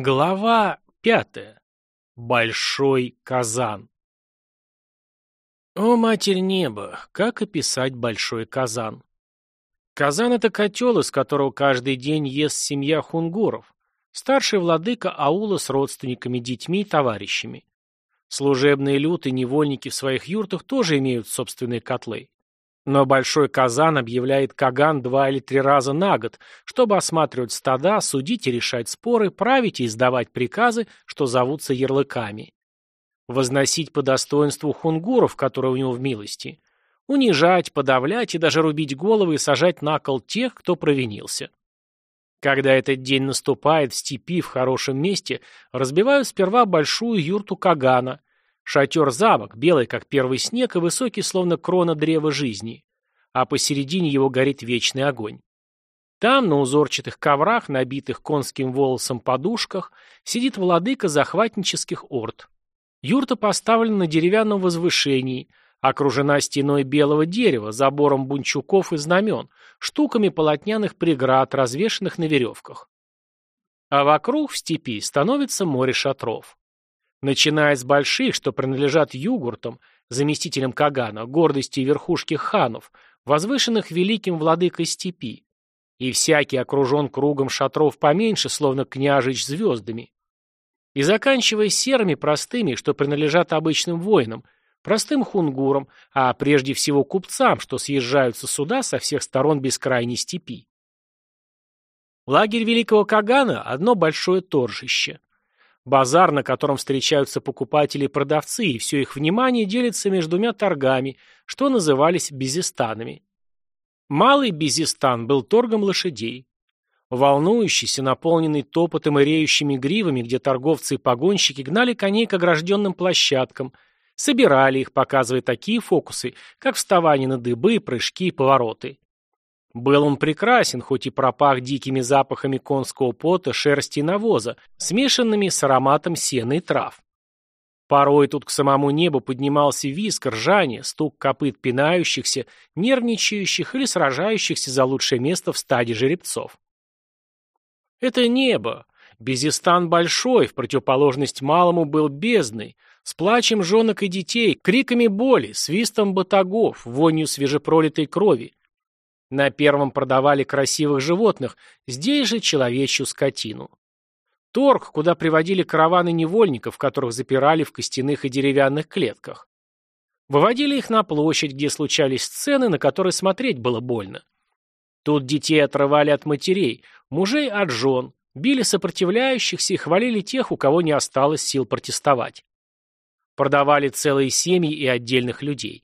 Глава пятая. Большой казан. О, Матерь Неба, как описать большой казан? Казан — это котел, из которого каждый день ест семья хунгуров, старший владыка аула с родственниками, детьми и товарищами. Служебные люты, невольники в своих юртах тоже имеют собственные котлы. Но Большой Казан объявляет Каган два или три раза на год, чтобы осматривать стада, судить и решать споры, править и издавать приказы, что зовутся ярлыками. Возносить по достоинству хунгуров, которые у него в милости. Унижать, подавлять и даже рубить головы и сажать на кол тех, кто провинился. Когда этот день наступает в степи в хорошем месте, разбивают сперва большую юрту Кагана, Шатер-замок, белый, как первый снег, и высокий, словно крона древа жизни. А посередине его горит вечный огонь. Там, на узорчатых коврах, набитых конским волосом подушках, сидит владыка захватнических орд. Юрта поставлена на деревянном возвышении, окружена стеной белого дерева, забором бунчуков и знамен, штуками полотняных преград, развешанных на веревках. А вокруг в степи становится море шатров. Начиная с больших, что принадлежат югуртам, заместителям Кагана, гордости и верхушки ханов, возвышенных великим владыкой степи, и всякий окружен кругом шатров поменьше, словно княжич звездами. И заканчивая серыми простыми, что принадлежат обычным воинам, простым хунгурам, а прежде всего купцам, что съезжаются сюда со всех сторон бескрайней степи. Лагерь великого Кагана – одно большое торжище. Базар, на котором встречаются покупатели и продавцы, и все их внимание делится между двумя торгами, что назывались безистанами. Малый безистан был торгом лошадей. Волнующийся, наполненный топотом и реющими гривами, где торговцы и погонщики гнали коней к огражденным площадкам, собирали их, показывая такие фокусы, как вставание на дыбы, прыжки и повороты. Был он прекрасен, хоть и пропах дикими запахами конского пота, шерсти и навоза, смешанными с ароматом сена и трав. Порой тут к самому небу поднимался визг, ржание, стук копыт пинающихся, нервничающих или сражающихся за лучшее место в стаде жеребцов. Это небо. Безистан большой, в противоположность малому был бездной, с плачем женок и детей, криками боли, свистом батагов, вонью свежепролитой крови, на первом продавали красивых животных, здесь же человечью скотину. Торг, куда приводили караваны невольников, которых запирали в костяных и деревянных клетках. Выводили их на площадь, где случались сцены, на которые смотреть было больно. Тут детей отрывали от матерей, мужей от жен, били сопротивляющихся и хвалили тех, у кого не осталось сил протестовать. Продавали целые семьи и отдельных людей.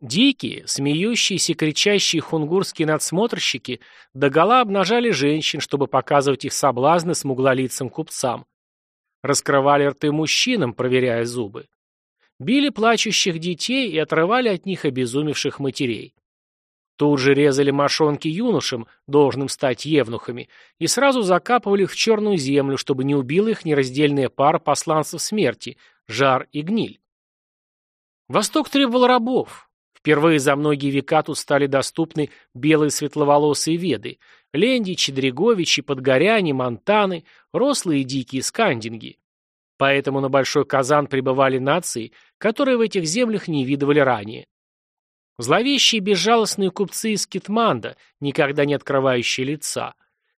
Дикие, смеющиеся, кричащие хунгурские надсмотрщики догола обнажали женщин, чтобы показывать их соблазны смуглолицым купцам. Раскрывали рты мужчинам, проверяя зубы. Били плачущих детей и отрывали от них обезумевших матерей. Тут же резали мошонки юношам, должным стать евнухами, и сразу закапывали их в черную землю, чтобы не убила их нераздельная пара посланцев смерти – жар и гниль. Восток требовал рабов, Впервые за многие века тут стали доступны белые светловолосые веды, лендичи, дреговичи, подгоряне, монтаны, рослые и дикие скандинги. Поэтому на Большой Казан прибывали нации, которые в этих землях не видывали ранее. Зловещие безжалостные купцы из Китманда, никогда не открывающие лица,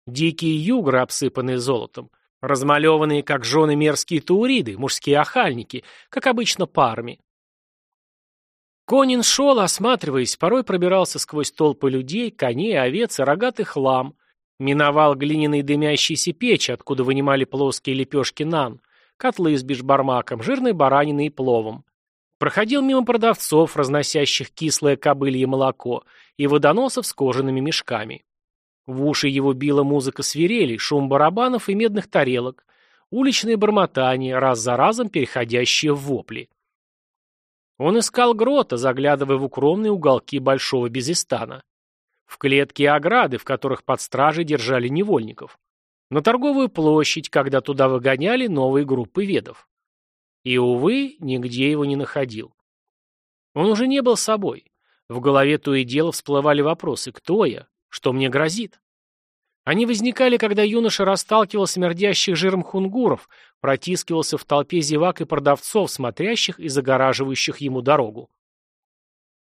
дикие югры, обсыпанные золотом, размалеванные, как жены мерзкие тауриды, мужские охальники, как обычно парами, Конин шел, осматриваясь, порой пробирался сквозь толпы людей, коней, овец и рогатый хлам, миновал глиняные дымящиеся печи, откуда вынимали плоские лепешки нан, котлы с бишбармаком, жирной бараниной и пловом. Проходил мимо продавцов, разносящих кислое кобылье молоко, и водоносов с кожаными мешками. В уши его била музыка свирелей, шум барабанов и медных тарелок, уличные бормотания, раз за разом переходящие в вопли. Он искал грота, заглядывая в укромные уголки Большого Безистана. В клетки и ограды, в которых под стражей держали невольников. На торговую площадь, когда туда выгоняли новые группы ведов. И, увы, нигде его не находил. Он уже не был собой. В голове то и дело всплывали вопросы «Кто я? Что мне грозит?» Они возникали, когда юноша расталкивал смердящих жиром хунгуров, протискивался в толпе зевак и продавцов, смотрящих и загораживающих ему дорогу.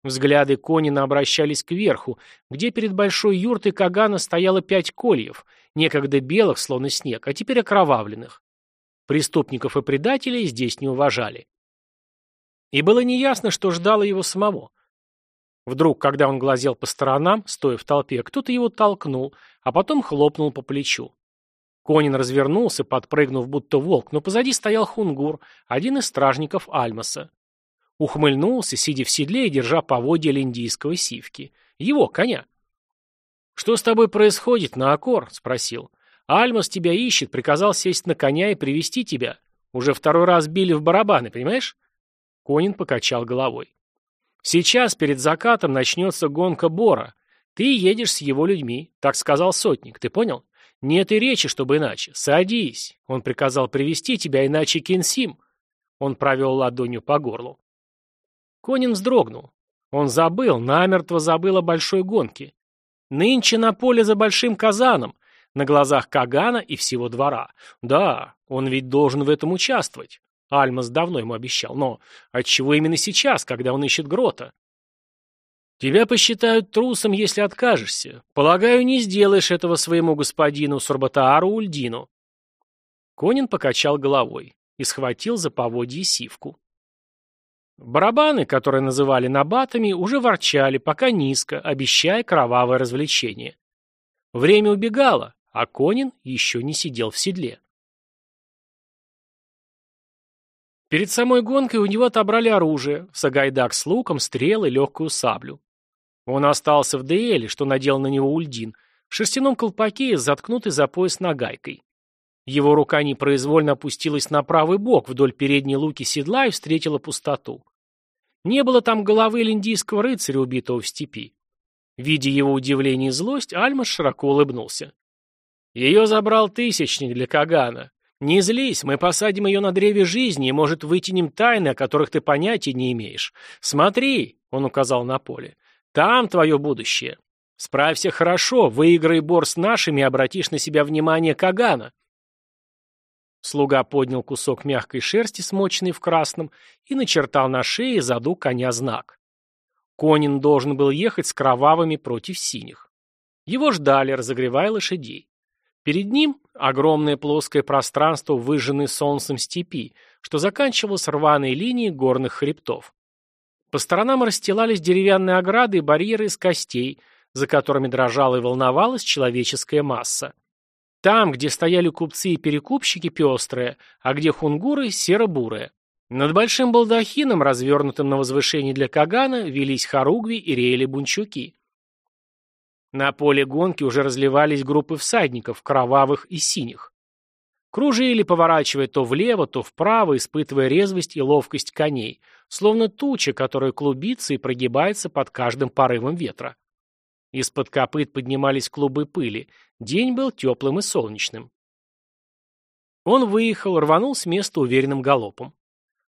Взгляды Конина обращались кверху, где перед большой юртой Кагана стояло пять кольев, некогда белых, словно снег, а теперь окровавленных. Преступников и предателей здесь не уважали. И было неясно, что ждало его самого. Вдруг, когда он глазел по сторонам, стоя в толпе, кто-то его толкнул, а потом хлопнул по плечу. Конин развернулся, подпрыгнув будто волк, но позади стоял Хунгур, один из стражников Альмаса. Ухмыльнулся, сидя в седле и держа поводья линдийского сивки. Его, коня. «Что с тобой происходит, Наокор?» — спросил. «Альмас тебя ищет, приказал сесть на коня и привести тебя. Уже второй раз били в барабаны, понимаешь?» Конин покачал головой. «Сейчас, перед закатом, начнется гонка Бора. Ты едешь с его людьми, так сказал сотник, ты понял? Нет и речи, чтобы иначе. Садись. Он приказал привести тебя, иначе Кенсим». Он провел ладонью по горлу. Конин вздрогнул. Он забыл, намертво забыл о большой гонке. Нынче на поле за большим казаном, на глазах Кагана и всего двора. Да, он ведь должен в этом участвовать. Альмас давно ему обещал, но отчего именно сейчас, когда он ищет грота? Тебя посчитают трусом, если откажешься. Полагаю, не сделаешь этого своему господину Сурбатаару Ульдину. Конин покачал головой и схватил за поводье сивку. Барабаны, которые называли набатами, уже ворчали, пока низко, обещая кровавое развлечение. Время убегало, а Конин еще не сидел в седле. Перед самой гонкой у него отобрали оружие, сагайдак с луком, стрелы, легкую саблю. Он остался в дуэли, что надел на него Ульдин, в шерстяном колпаке, заткнутый за пояс нагайкой. Его рука непроизвольно опустилась на правый бок вдоль передней луки седла и встретила пустоту. Не было там головы линдийского рыцаря, убитого в степи. Видя его удивление и злость, Альмас широко улыбнулся. «Ее забрал тысячник для Кагана. Не злись, мы посадим ее на древе жизни и, может, вытянем тайны, о которых ты понятия не имеешь. Смотри!» — он указал на поле. «Там твое будущее. Справься хорошо, выиграй бор с нашими и обратишь на себя внимание Кагана». Слуга поднял кусок мягкой шерсти, смоченный в красном, и начертал на шее заду коня знак. Конин должен был ехать с кровавыми против синих. Его ждали, разогревая лошадей. Перед ним огромное плоское пространство, выжженное солнцем степи, что заканчивалось рваной линией горных хребтов. По сторонам расстилались деревянные ограды и барьеры из костей, за которыми дрожала и волновалась человеческая масса. Там, где стояли купцы и перекупщики, пестрые, а где хунгуры, серо-бурые. Над большим балдахином, развернутым на возвышении для Кагана, велись хоругви и реяли бунчуки. На поле гонки уже разливались группы всадников, кровавых и синих. Кружили, поворачивая то влево, то вправо, испытывая резвость и ловкость коней, словно туча, которая клубится и прогибается под каждым порывом ветра. Из-под копыт поднимались клубы пыли. День был теплым и солнечным. Он выехал, рванул с места уверенным галопом.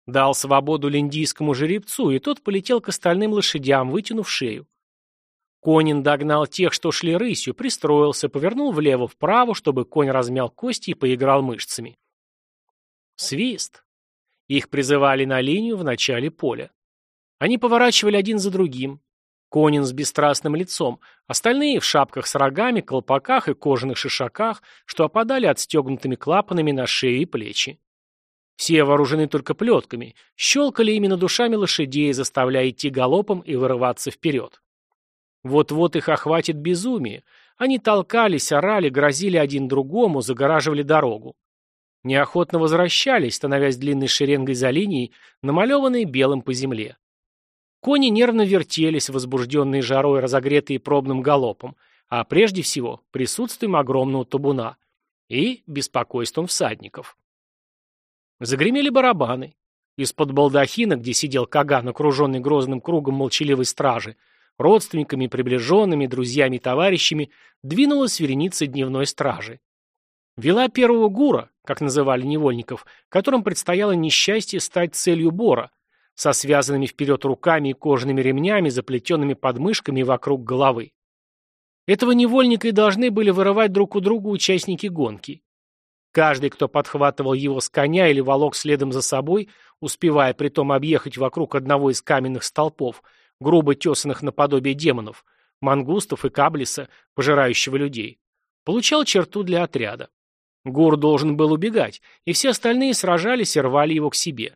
Дал свободу линдийскому жеребцу, и тот полетел к остальным лошадям, вытянув шею. Конин догнал тех, что шли рысью, пристроился, повернул влево-вправо, чтобы конь размял кости и поиграл мышцами. Свист. Их призывали на линию в начале поля. Они поворачивали один за другим. Конин с бесстрастным лицом, остальные в шапках с рогами, колпаках и кожаных шишаках, что опадали отстегнутыми клапанами на шею и плечи. Все вооружены только плетками, щелкали именно душами лошадей, заставляя идти галопом и вырываться вперед. Вот-вот их охватит безумие. Они толкались, орали, грозили один другому, загораживали дорогу. Неохотно возвращались, становясь длинной шеренгой за линией, намалеванной белым по земле. Кони нервно вертелись, возбужденные жарой, разогретые пробным галопом, а прежде всего присутствием огромного табуна и беспокойством всадников. Загремели барабаны. Из-под балдахина, где сидел Каган, окруженный грозным кругом молчаливой стражи, родственниками, приближенными, друзьями товарищами, двинулась вереница дневной стражи. Вела первого гура, как называли невольников, которым предстояло несчастье стать целью бора, со связанными вперед руками и кожаными ремнями, заплетенными подмышками вокруг головы. Этого невольника и должны были вырывать друг у друга участники гонки. Каждый, кто подхватывал его с коня или волок следом за собой, успевая притом объехать вокруг одного из каменных столпов, грубо тесанных наподобие демонов, мангустов и каблиса, пожирающего людей, получал черту для отряда. Гур должен был убегать, и все остальные сражались и рвали его к себе.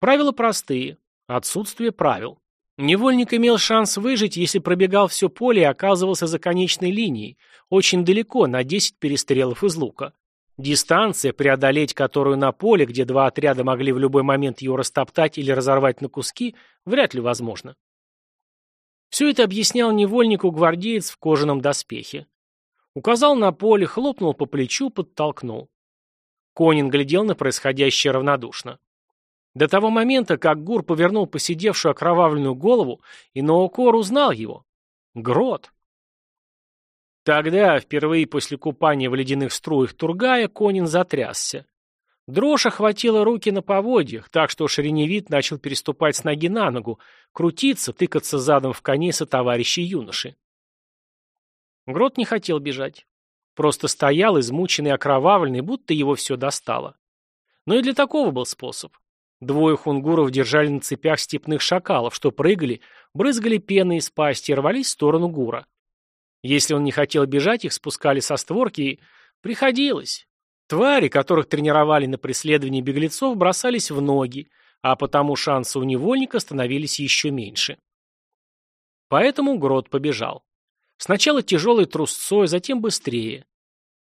Правила простые. Отсутствие правил. Невольник имел шанс выжить, если пробегал все поле и оказывался за конечной линией, очень далеко, на 10 перестрелов из лука. Дистанция, преодолеть которую на поле, где два отряда могли в любой момент его растоптать или разорвать на куски, вряд ли возможно. Все это объяснял невольнику гвардеец в кожаном доспехе. Указал на поле, хлопнул по плечу, подтолкнул. Конин глядел на происходящее равнодушно. До того момента, как Гур повернул посидевшую окровавленную голову, и Ноокор узнал его. Грот. Тогда, впервые после купания в ледяных струях Тургая, Конин затрясся. Дрожь охватила руки на поводьях, так что Шереневит начал переступать с ноги на ногу, крутиться, тыкаться задом в коней со товарищей юноши. Грот не хотел бежать. Просто стоял, измученный окровавленный, будто его все достало. Но и для такого был способ. Двое хунгуров держали на цепях степных шакалов, что прыгали, брызгали пеной из пасти и рвались в сторону гура. Если он не хотел бежать, их спускали со створки и... Приходилось. Твари, которых тренировали на преследовании беглецов, бросались в ноги, а потому шансы у невольника становились еще меньше. Поэтому Грот побежал. Сначала тяжелой трусцой, затем быстрее.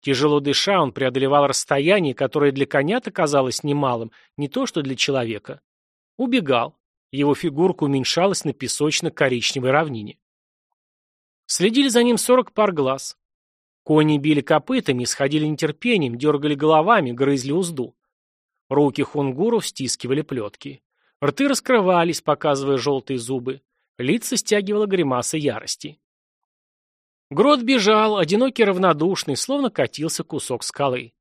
Тяжело дыша, он преодолевал расстояние, которое для коня-то казалось немалым, не то что для человека. Убегал. Его фигурка уменьшалась на песочно-коричневой равнине. Следили за ним сорок пар глаз. Кони били копытами, сходили нетерпением, дергали головами, грызли узду. Руки хунгуров стискивали плетки. Рты раскрывались, показывая желтые зубы. Лица стягивала гримаса ярости. Грот бежал, одинокий равнодушный, словно катился кусок скалы.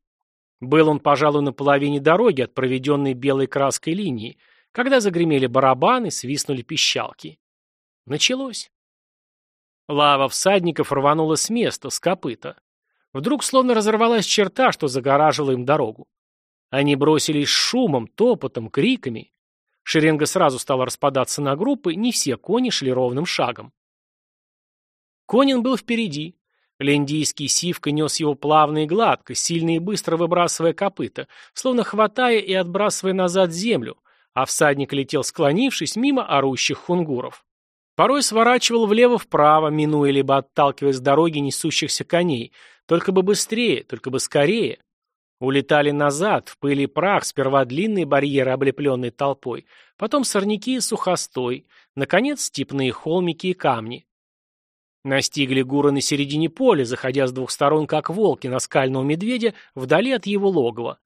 Был он, пожалуй, на половине дороги от проведенной белой краской линии, когда загремели барабаны, свистнули пищалки. Началось. Лава всадников рванула с места, с копыта. Вдруг словно разорвалась черта, что загораживала им дорогу. Они бросились шумом, топотом, криками. Шеренга сразу стала распадаться на группы, не все кони шли ровным шагом. Конин был впереди. Лендийский сивка нес его плавно и гладко, сильно и быстро выбрасывая копыта, словно хватая и отбрасывая назад землю, а всадник летел склонившись мимо орущих хунгуров. Порой сворачивал влево-вправо, минуя либо отталкивая с дороги несущихся коней. Только бы быстрее, только бы скорее. Улетали назад, в пыли прах, сперва длинные барьеры, облепленные толпой, потом сорняки и сухостой, наконец степные холмики и камни. Настигли Гура на середине поля, заходя с двух сторон, как волки на скального медведя, вдали от его логова.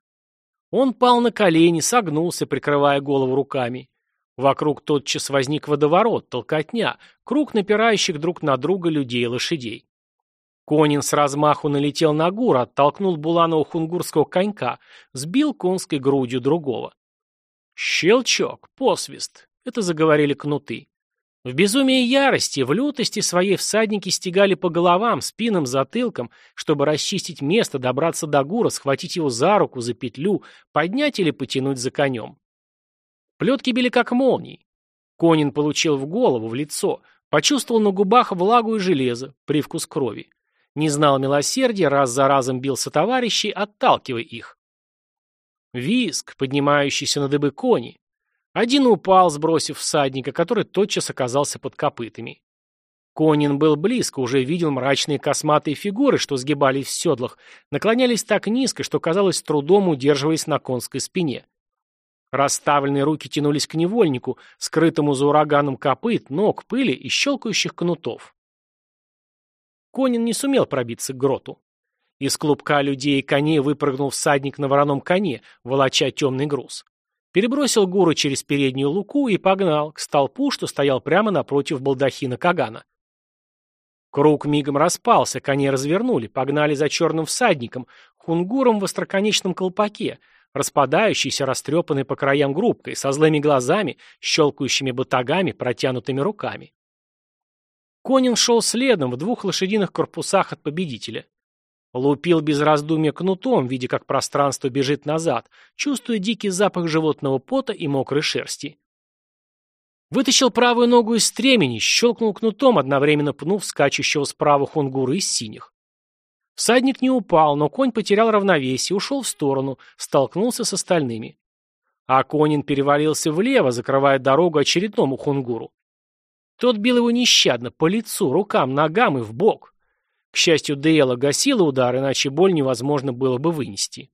Он пал на колени, согнулся, прикрывая голову руками. Вокруг тотчас возник водоворот, толкотня, круг напирающих друг на друга людей и лошадей. Конин с размаху налетел на гура, оттолкнул буланого хунгурского конька, сбил конской грудью другого. Щелчок, посвист. Это заговорили кнуты. В безумии ярости, в лютости своей всадники стегали по головам, спинам, затылкам, чтобы расчистить место, добраться до гура, схватить его за руку, за петлю, поднять или потянуть за конем. Плетки били как молнии. Конин получил в голову, в лицо, почувствовал на губах влагу и железо, привкус крови. Не знал милосердия, раз за разом бился товарищей, отталкивая их. Виск, поднимающийся на дыбы кони. Один упал, сбросив всадника, который тотчас оказался под копытами. Конин был близко, уже видел мрачные косматые фигуры, что сгибались в седлах, наклонялись так низко, что, казалось, трудом удерживаясь на конской спине. Расставленные руки тянулись к невольнику, скрытому за ураганом копыт, ног, пыли и щелкающих кнутов. Конин не сумел пробиться к гроту. Из клубка людей и коней выпрыгнул всадник на вороном коне, волоча темный груз. Перебросил гуру через переднюю луку и погнал к столпу, что стоял прямо напротив балдахина Кагана. Круг мигом распался, кони развернули, погнали за черным всадником, хунгуром в остроконечном колпаке, распадающейся, растрепанной по краям группкой, со злыми глазами, щелкающими батагами, протянутыми руками. Конин шел следом в двух лошадиных корпусах от победителя. Лупил без раздумья кнутом, видя, как пространство бежит назад, чувствуя дикий запах животного пота и мокрой шерсти. Вытащил правую ногу из стремени, щелкнул кнутом, одновременно пнув скачущего справа хунгура из синих. Всадник не упал, но конь потерял равновесие, ушел в сторону, столкнулся с остальными. А Конин перевалился влево, закрывая дорогу очередному хунгуру. Тот бил его нещадно, по лицу, рукам, ногам и в бок. К счастью, Дейла гасила удар, иначе боль невозможно было бы вынести.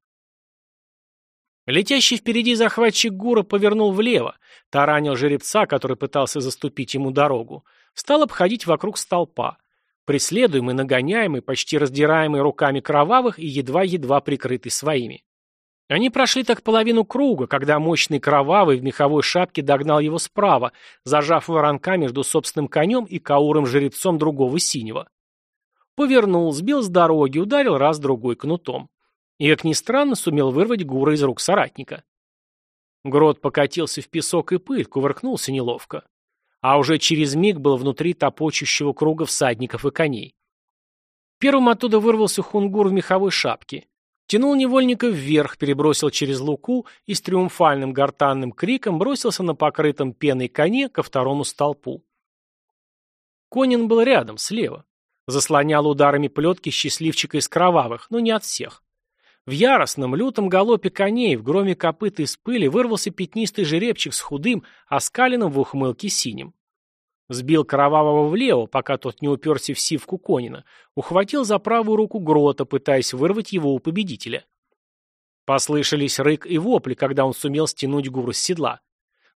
Летящий впереди захватчик Гура повернул влево, таранил жеребца, который пытался заступить ему дорогу, стал обходить вокруг столпа, преследуемый, нагоняемый, почти раздираемый руками кровавых и едва-едва прикрытый своими. Они прошли так половину круга, когда мощный кровавый в меховой шапке догнал его справа, зажав воронка между собственным конем и кауром-жеребцом другого синего. Повернул, сбил с дороги, ударил раз-другой кнутом. И, как ни странно, сумел вырвать Гура из рук соратника. Грот покатился в песок и пыль, кувыркнулся неловко. А уже через миг был внутри топочущего круга всадников и коней. Первым оттуда вырвался хунгур в меховой шапке. Тянул невольника вверх, перебросил через луку и с триумфальным гортанным криком бросился на покрытом пеной коне ко второму столпу. Конин был рядом, слева. Заслонял ударами плетки счастливчика из кровавых, но не от всех. В яростном, лютом галопе коней, в громе копыт из пыли вырвался пятнистый жеребчик с худым, оскаленным в ухмылке синим. Сбил Кровавого влево, пока тот не уперся в сивку Конина, ухватил за правую руку Грота, пытаясь вырвать его у победителя. Послышались рык и вопли, когда он сумел стянуть Гуру с седла.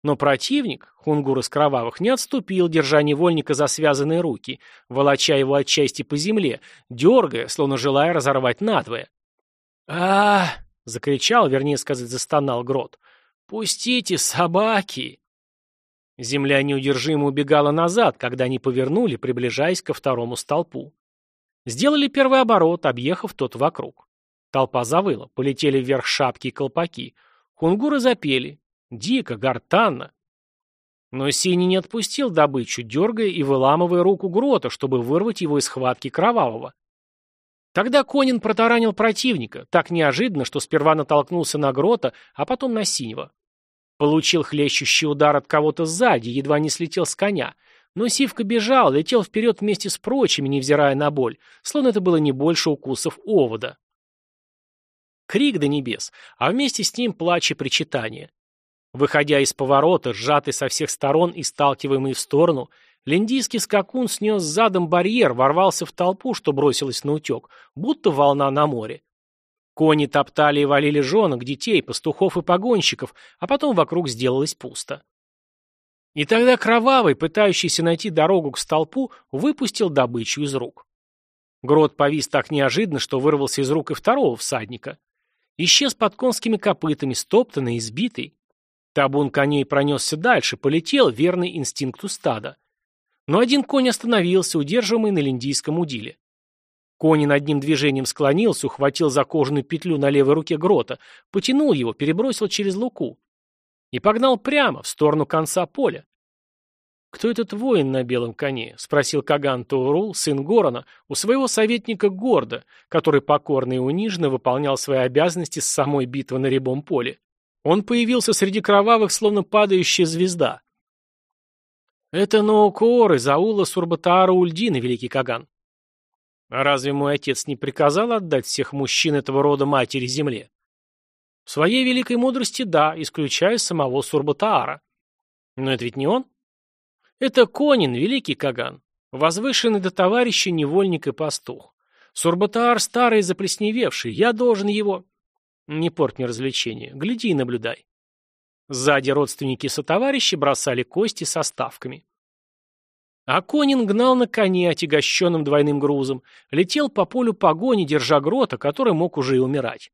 Но противник, Хунгур из Кровавых, не отступил, держа невольника за связанные руки, волоча его отчасти по земле, дергая, словно желая разорвать надвое. А, закричал, вернее сказать, застонал Грот. «Пустите, собаки!» Земля неудержимо убегала назад, когда они повернули, приближаясь ко второму столпу. Сделали первый оборот, объехав тот вокруг. Толпа завыла, полетели вверх шапки и колпаки. Хунгуры запели. Дико, гортанно. Но Синий не отпустил добычу, дергая и выламывая руку Грота, чтобы вырвать его из схватки Кровавого. Тогда Конин протаранил противника, так неожиданно, что сперва натолкнулся на Грота, а потом на Синего. Получил хлещущий удар от кого-то сзади, едва не слетел с коня. Но Сивка бежал, летел вперед вместе с прочими, невзирая на боль, словно это было не больше укусов овода. Крик до небес, а вместе с ним плач и причитание. Выходя из поворота, сжатый со всех сторон и сталкиваемый в сторону, линдийский скакун снес задом барьер, ворвался в толпу, что бросилась на утек, будто волна на море. Кони топтали и валили женок, детей, пастухов и погонщиков, а потом вокруг сделалось пусто. И тогда Кровавый, пытающийся найти дорогу к столпу, выпустил добычу из рук. Грот повис так неожиданно, что вырвался из рук и второго всадника. Исчез под конскими копытами, стоптанный, избитый. Табун коней пронесся дальше, полетел, верный инстинкту стада. Но один конь остановился, удерживаемый на линдийском удиле. Конин одним движением склонился, ухватил за кожаную петлю на левой руке грота, потянул его, перебросил через луку. И погнал прямо, в сторону конца поля. «Кто этот воин на белом коне?» — спросил Каган Таурул, сын Горона, у своего советника Горда, который покорно и униженно выполнял свои обязанности с самой битвы на рябом поле. Он появился среди кровавых, словно падающая звезда. «Это Ноукоор из аула Сурбатаара Ульдина, великий Каган. А разве мой отец не приказал отдать всех мужчин этого рода матери земле? В своей великой мудрости да, исключая самого Сурбатаара. Но это ведь не он? Это Конин, великий Каган, возвышенный до товарища невольник и пастух. Сурбатаар старый и заплесневевший, я должен его... Не порт мне развлечения, гляди и наблюдай. Сзади родственники сотоварищи бросали кости со ставками. А Конин гнал на коне, отягощенным двойным грузом, летел по полю погони, держа грота, который мог уже и умирать.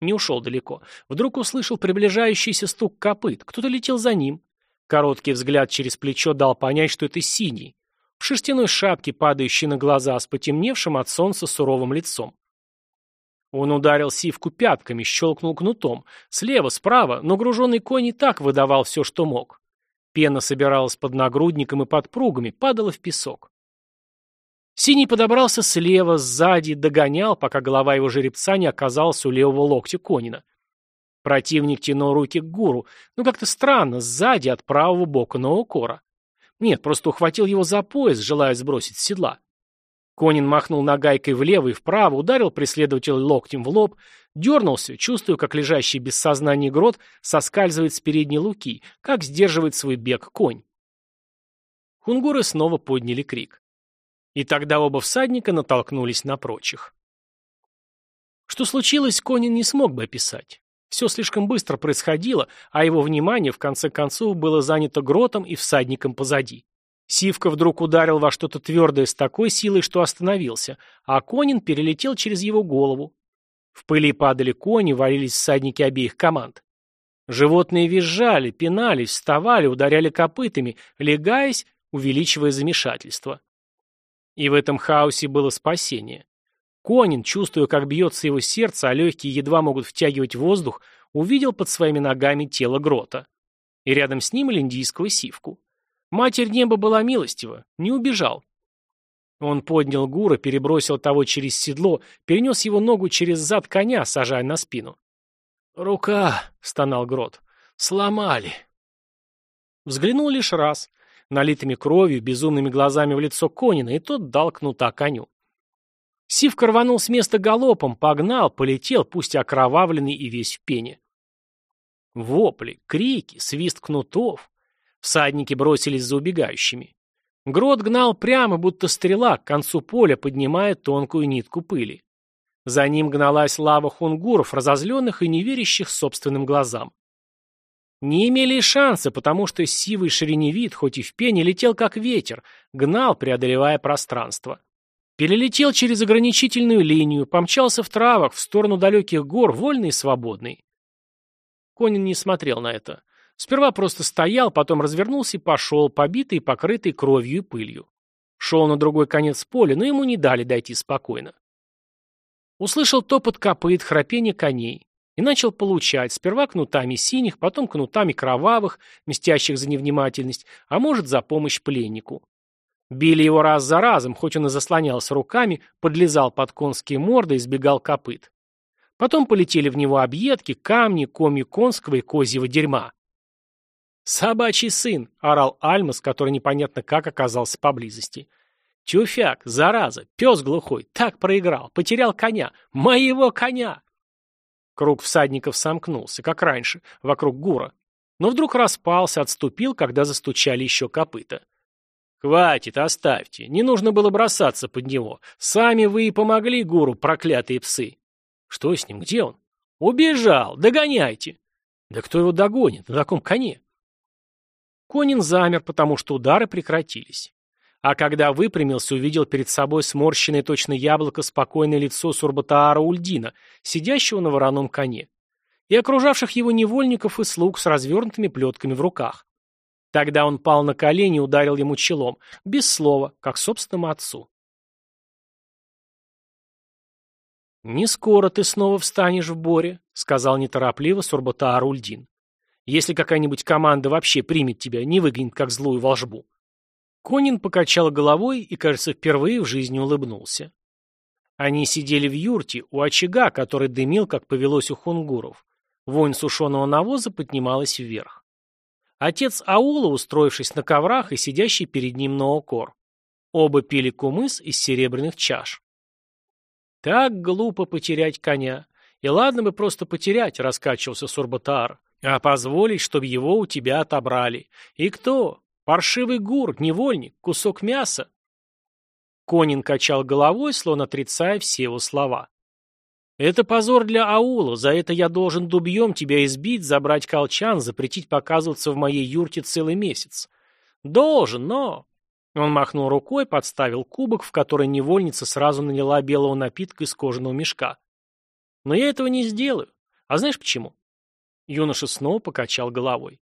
Не ушел далеко. Вдруг услышал приближающийся стук копыт. Кто-то летел за ним. Короткий взгляд через плечо дал понять, что это синий. В шерстяной шапке, падающей на глаза, с потемневшим от солнца суровым лицом. Он ударил сивку пятками, щелкнул кнутом. Слева, справа, но груженный конь и так выдавал все, что мог. Пена собиралась под нагрудником и под пругами, падала в песок. Синий подобрался слева, сзади, догонял, пока голова его жеребца не оказалась у левого локтя Конина. Противник тянул руки к гуру, но как-то странно, сзади от правого бока Ноукора. Нет, просто ухватил его за пояс, желая сбросить с седла. Конин махнул нагайкой влево и вправо, ударил преследователя локтем в лоб, дернулся, чувствуя, как лежащий без сознания грот соскальзывает с передней луки, как сдерживает свой бег конь. Хунгуры снова подняли крик. И тогда оба всадника натолкнулись на прочих. Что случилось, Конин не смог бы описать. Все слишком быстро происходило, а его внимание в конце концов было занято гротом и всадником позади. Сивка вдруг ударил во что-то твердое с такой силой, что остановился, а Конин перелетел через его голову. В пыли падали кони, валились всадники обеих команд. Животные визжали, пинались, вставали, ударяли копытами, легаясь, увеличивая замешательство. И в этом хаосе было спасение. Конин, чувствуя, как бьется его сердце, а легкие едва могут втягивать воздух, увидел под своими ногами тело грота. И рядом с ним линдийского сивку. Матерь неба была милостива, не убежал. Он поднял гура, перебросил того через седло, перенес его ногу через зад коня, сажая на спину. «Рука!» — стонал грот. «Сломали!» Взглянул лишь раз, налитыми кровью, безумными глазами в лицо Конина, и тот дал кнута коню. Сивка рванул с места галопом, погнал, полетел, пусть окровавленный и весь в пене. Вопли, крики, свист кнутов. Всадники бросились за убегающими. Грот гнал прямо, будто стрела, к концу поля, поднимая тонкую нитку пыли. За ним гналась лава хунгуров, разозленных и не верящих собственным глазам. Не имели шанса, потому что сивый шириневид, хоть и в пене, летел как ветер, гнал, преодолевая пространство. Перелетел через ограничительную линию, помчался в травах в сторону далеких гор, вольный и свободный. Конин не смотрел на это. Сперва просто стоял, потом развернулся и пошел, побитый покрытый кровью и пылью. Шел на другой конец поля, но ему не дали дойти спокойно. Услышал топот копыт, храпение коней. И начал получать, сперва кнутами синих, потом кнутами кровавых, мстящих за невнимательность, а может за помощь пленнику. Били его раз за разом, хоть он и заслонялся руками, подлезал под конские морды и избегал копыт. Потом полетели в него объедки, камни, комья конского и козьего дерьма. «Собачий сын!» — орал Альмас, который непонятно как оказался поблизости. «Тюфяк, зараза, пес глухой, так проиграл, потерял коня, моего коня!» Круг всадников сомкнулся, как раньше, вокруг Гура, но вдруг распался, отступил, когда застучали еще копыта. «Хватит, оставьте. Не нужно было бросаться под него. Сами вы и помогли гуру, проклятые псы». «Что с ним? Где он?» «Убежал! Догоняйте!» «Да кто его догонит? На таком коне?» Конин замер, потому что удары прекратились. А когда выпрямился, увидел перед собой сморщенное точно яблоко спокойное лицо Сурбатаара Ульдина, сидящего на вороном коне, и окружавших его невольников и слуг с развернутыми плетками в руках. Тогда он пал на колени и ударил ему челом, без слова, как собственному отцу. «Не скоро ты снова встанешь в боре», — сказал неторопливо Сурбатаар Ульдин. «Если какая-нибудь команда вообще примет тебя, не выгонит как злую волжбу». Конин покачал головой и, кажется, впервые в жизни улыбнулся. Они сидели в юрте у очага, который дымил, как повелось у хунгуров. Вонь сушеного навоза поднималась вверх. Отец аула, устроившись на коврах и сидящий перед ним Ноокор. Оба пили кумыс из серебряных чаш. Так глупо потерять коня. И ладно бы просто потерять, раскачивался Сурбатар, а позволить, чтобы его у тебя отобрали. И кто? Паршивый гур, невольник, кусок мяса. Конин качал головой, словно отрицая все его слова. Это позор для аула, за это я должен дубьем тебя избить, забрать колчан, запретить показываться в моей юрте целый месяц. Должен, но... Он махнул рукой, подставил кубок, в который невольница сразу налила белого напитка из кожаного мешка. Но я этого не сделаю. А знаешь почему? Юноша снова покачал головой.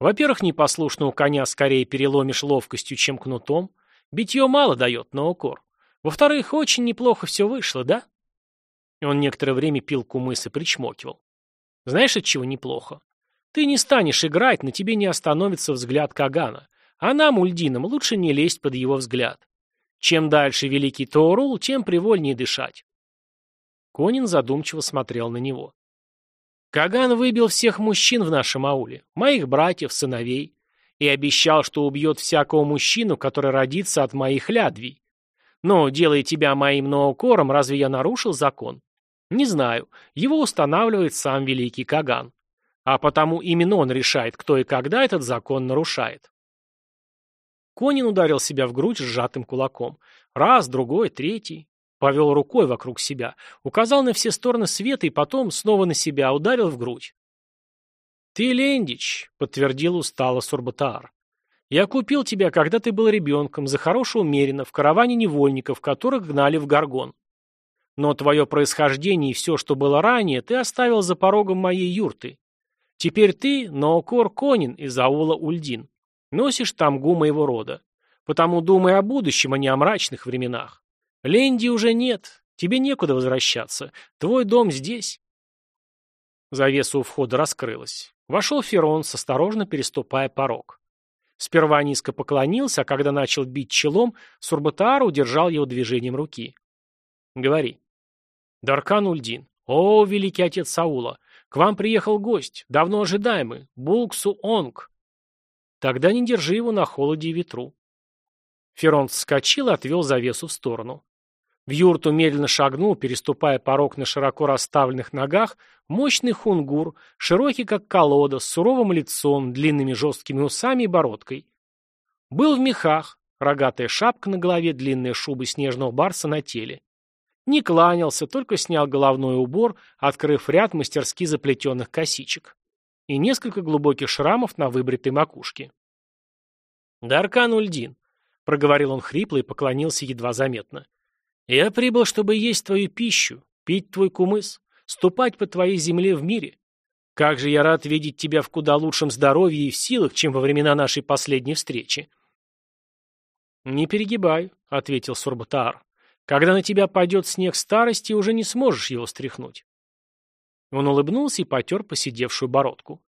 Во-первых, непослушного коня скорее переломишь ловкостью, чем кнутом. Битье мало дает на укор. Во-вторых, очень неплохо все вышло, да? Он некоторое время пил кумыс и причмокивал. Знаешь, от чего неплохо? Ты не станешь играть, на тебе не остановится взгляд Кагана. А нам, Ульдинам, лучше не лезть под его взгляд. Чем дальше великий Тоорул, тем привольнее дышать. Конин задумчиво смотрел на него. Каган выбил всех мужчин в нашем ауле, моих братьев, сыновей, и обещал, что убьет всякого мужчину, который родится от моих лядвий. Но, делая тебя моим ноокором, разве я нарушил закон? Не знаю. Его устанавливает сам великий Каган. А потому именно он решает, кто и когда этот закон нарушает. Конин ударил себя в грудь сжатым кулаком. Раз, другой, третий. Повел рукой вокруг себя, указал на все стороны света и потом снова на себя ударил в грудь. «Ты Лендич», — подтвердил устало Сурбатаар. «Я купил тебя, когда ты был ребенком, за хорошего мерина, в караване невольников, которых гнали в Гаргон. Но твое происхождение и все, что было ранее, ты оставил за порогом моей юрты. Теперь ты, Ноокор Конин из аула Ульдин, носишь тамгу моего рода. Потому думай о будущем, а не о мрачных временах. Ленди уже нет, тебе некуда возвращаться. Твой дом здесь». Завеса у входа раскрылась. Вошел Ферон, осторожно переступая порог. Сперва низко поклонился, а когда начал бить челом, Сурбатаар удержал его движением руки. «Говори». «Даркан Ульдин, о, великий отец Саула, к вам приехал гость, давно ожидаемый, Булксу Онг». «Тогда не держи его на холоде и ветру». Ферон вскочил и отвел завесу в сторону. В юрту медленно шагнул, переступая порог на широко расставленных ногах, мощный хунгур, широкий как колода, с суровым лицом, длинными жесткими усами и бородкой. Был в мехах, рогатая шапка на голове, длинная шуба снежного барса на теле. Не кланялся, только снял головной убор, открыв ряд мастерски заплетенных косичек. И несколько глубоких шрамов на выбритой макушке. «Даркан Ульдин», — проговорил он хрипло и поклонился едва заметно. Я прибыл, чтобы есть твою пищу, пить твой кумыс, ступать по твоей земле в мире. Как же я рад видеть тебя в куда лучшем здоровье и в силах, чем во времена нашей последней встречи. «Не перегибай», — ответил Сурбатаар. «Когда на тебя пойдет снег старости, уже не сможешь его стряхнуть». Он улыбнулся и потер посидевшую бородку.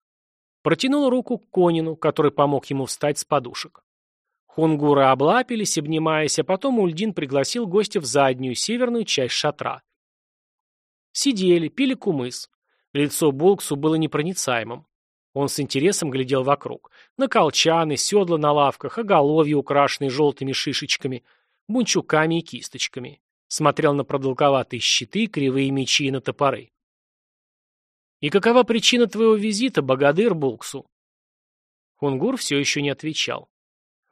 Протянул руку к Конину, который помог ему встать с подушек. Хунгуры облапились, обнимаясь, а потом Ульдин пригласил гостя в заднюю, северную часть шатра. Сидели, пили кумыс. Лицо Булксу было непроницаемым. Он с интересом глядел вокруг. На колчаны, седла на лавках, оголовья, украшенные желтыми шишечками, бунчуками и кисточками. Смотрел на продолговатые щиты, кривые мечи и на топоры. «И какова причина твоего визита, Багадыр Булксу?» Хунгур все еще не отвечал.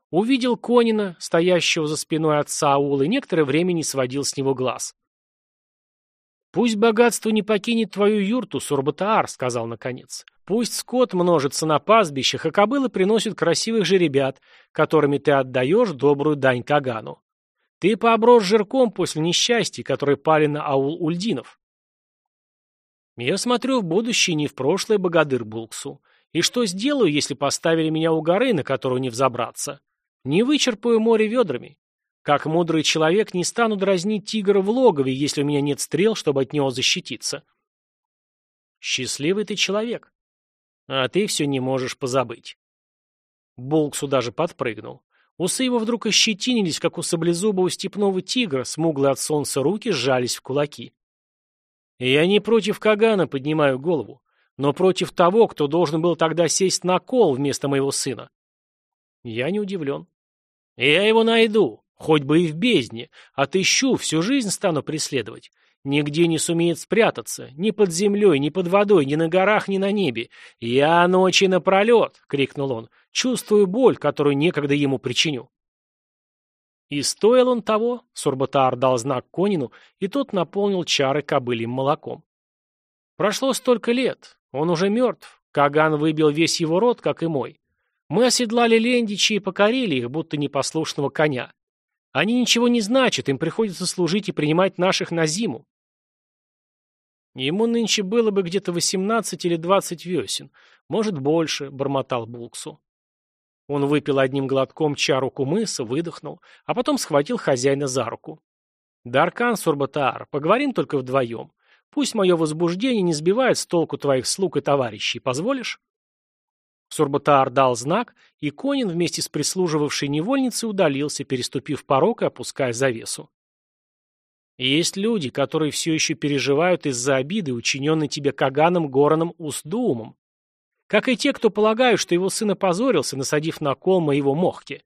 Увидел Конина, стоящего за спиной отца Аула, и некоторое время не сводил с него глаз. «Пусть богатство не покинет твою юрту, Сурбатаар», — сказал наконец. «Пусть скот множится на пастбищах, а кобылы приносят красивых жеребят, которыми ты отдаешь добрую дань Кагану. Ты пооброс жирком после несчастья, которые пали на аул Ульдинов». «Я смотрю в будущее, не в прошлое, Богадыр Булксу. И что сделаю, если поставили меня у горы, на которую не взобраться?» Не вычерпаю море ведрами. Как мудрый человек не стану дразнить тигра в логове, если у меня нет стрел, чтобы от него защититься. Счастливый ты человек. А ты все не можешь позабыть. Болксу даже подпрыгнул. Усы его вдруг ощетинились, как у саблезубого степного тигра, смуглые от солнца руки сжались в кулаки. Я не против Кагана поднимаю голову, но против того, кто должен был тогда сесть на кол вместо моего сына. Я не удивлен. Я его найду, хоть бы и в бездне. Отыщу, всю жизнь стану преследовать. Нигде не сумеет спрятаться, ни под землей, ни под водой, ни на горах, ни на небе. Я ночи напролет, — крикнул он, — чувствую боль, которую некогда ему причиню. И стоил он того, Сурбатаар дал знак Конину, и тот наполнил чары кобыльим молоком. Прошло столько лет, он уже мертв, Каган выбил весь его род, как и мой. Мы оседлали лендичи и покорили их, будто непослушного коня. Они ничего не значат, им приходится служить и принимать наших на зиму. Ему нынче было бы где-то восемнадцать или двадцать весен, может, больше, — бормотал Булксу. Он выпил одним глотком чару кумыса, выдохнул, а потом схватил хозяина за руку. «Даркан, Сурбатаар, поговорим только вдвоем. Пусть мое возбуждение не сбивает с толку твоих слуг и товарищей. Позволишь?» Сурбатаар дал знак, и Конин вместе с прислуживавшей невольницей удалился, переступив порог и опуская завесу. Есть люди, которые все еще переживают из-за обиды, учиненной тебе Каганом Гораном Уздуумом. Как и те, кто полагают, что его сын опозорился, насадив на кол моего мохти.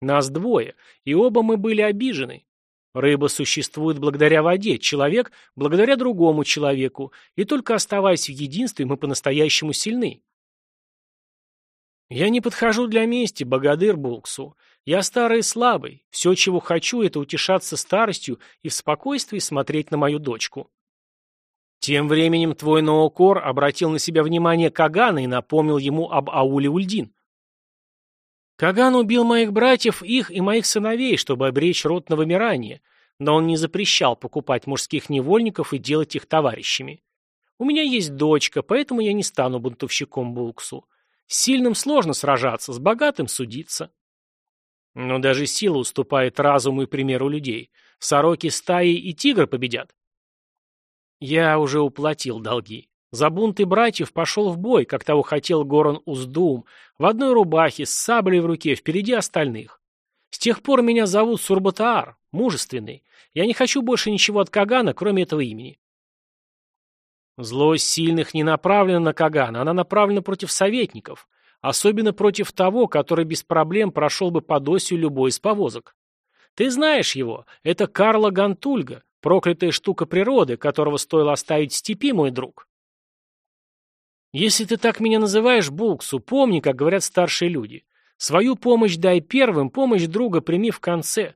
Нас двое, и оба мы были обижены. Рыба существует благодаря воде, человек – благодаря другому человеку, и только оставаясь в единстве, мы по-настоящему сильны. Я не подхожу для мести, богадыр Булксу. Я старый и слабый. Все, чего хочу, это утешаться старостью и в спокойствии смотреть на мою дочку. Тем временем твой Ноокор обратил на себя внимание Кагана и напомнил ему об Ауле Ульдин. Каган убил моих братьев, их и моих сыновей, чтобы обречь род на вымирание, но он не запрещал покупать мужских невольников и делать их товарищами. У меня есть дочка, поэтому я не стану бунтовщиком Булксу. С сильным сложно сражаться, с богатым судиться. Но даже сила уступает разуму и примеру людей. Сороки стаи и тигр победят. Я уже уплатил долги. За бунты братьев пошел в бой, как того хотел Горан Уздум, в одной рубахе, с саблей в руке, впереди остальных. С тех пор меня зовут Сурбатаар, мужественный. Я не хочу больше ничего от Кагана, кроме этого имени. Злость сильных не направлена на Кагана, она направлена против советников, особенно против того, который без проблем прошел бы под осью любой из повозок. Ты знаешь его, это Карло Гантульга, проклятая штука природы, которого стоило оставить в степи, мой друг. Если ты так меня называешь, Булксу, помни, как говорят старшие люди. Свою помощь дай первым, помощь друга прими в конце.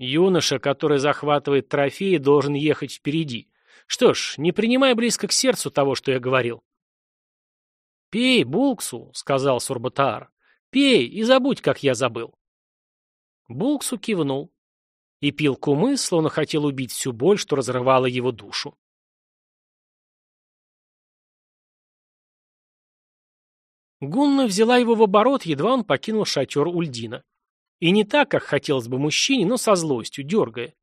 Юноша, который захватывает трофеи, должен ехать впереди. Что ж, не принимай близко к сердцу того, что я говорил. «Пей, Булксу», — сказал Сурбатаар. «Пей и забудь, как я забыл». Булксу кивнул и пил кумы, словно хотел убить всю боль, что разрывала его душу. Гунна взяла его в оборот, едва он покинул шатер Ульдина. И не так, как хотелось бы мужчине, но со злостью, дергая.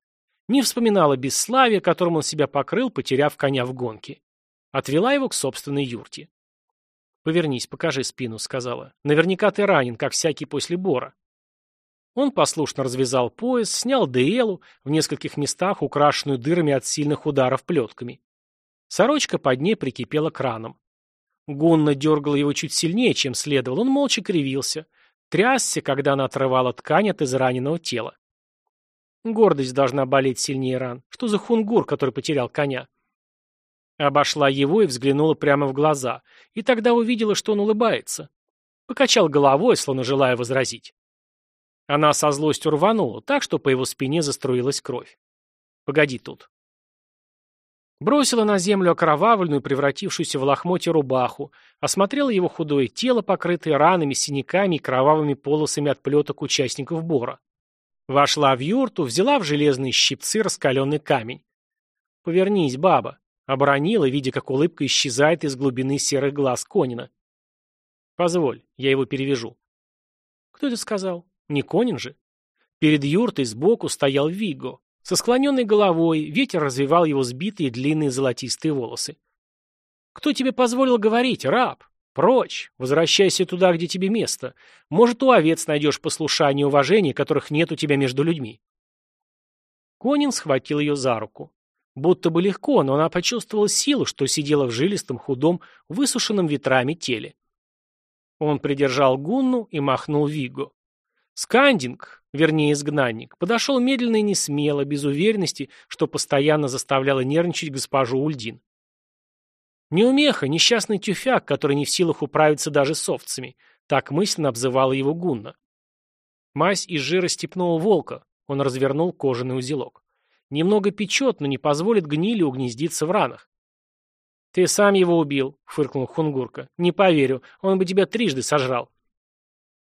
Не вспоминала бесславие, которым он себя покрыл, потеряв коня в гонке. Отвела его к собственной юрте. «Повернись, покажи спину», — сказала. «Наверняка ты ранен, как всякий после бора». Он послушно развязал пояс, снял деэлу, в нескольких местах украшенную дырами от сильных ударов плетками. Сорочка под ней прикипела к ранам. Гунна дергала его чуть сильнее, чем следовало, он молча кривился. Трясся, когда она отрывала ткань от израненного тела. Гордость должна болеть сильнее ран. Что за хунгур, который потерял коня? Обошла его и взглянула прямо в глаза, и тогда увидела, что он улыбается. Покачал головой, словно желая возразить. Она со злостью рванула, так что по его спине заструилась кровь. «Погоди тут. Бросила на землю окровавленную, превратившуюся в лохмотье рубаху, осмотрела его худое тело, покрытое ранами, синяками и кровавыми полосами от плеток участников бора. Вошла в юрту, взяла в железные щипцы раскаленный камень. «Повернись, баба», — оборонила, видя, как улыбка исчезает из глубины серых глаз Конина. «Позволь, я его перевяжу». «Кто это сказал? Не Конин же?» Перед юртой сбоку стоял Виго. Со склоненной головой ветер развивал его сбитые длинные золотистые волосы. «Кто тебе позволил говорить, раб? Прочь! Возвращайся туда, где тебе место. Может, у овец найдешь послушание и уважение, которых нет у тебя между людьми». Конин схватил ее за руку. Будто бы легко, но она почувствовала силу, что сидела в жилистом, худом, высушенном ветрами теле. Он придержал Гунну и махнул Вигу. Скандинг, вернее изгнанник, подошел медленно и несмело, без уверенности, что постоянно заставляло нервничать госпожу Ульдин. Неумеха, несчастный тюфяк, который не в силах управиться даже с овцами, так мысленно обзывала его Гунна. Мазь из жира степного волка, он развернул кожаный узелок. Немного печет, но не позволит гнили угнездиться в ранах. «Ты сам его убил», — фыркнул Хунгурка. «Не поверю, он бы тебя трижды сожрал».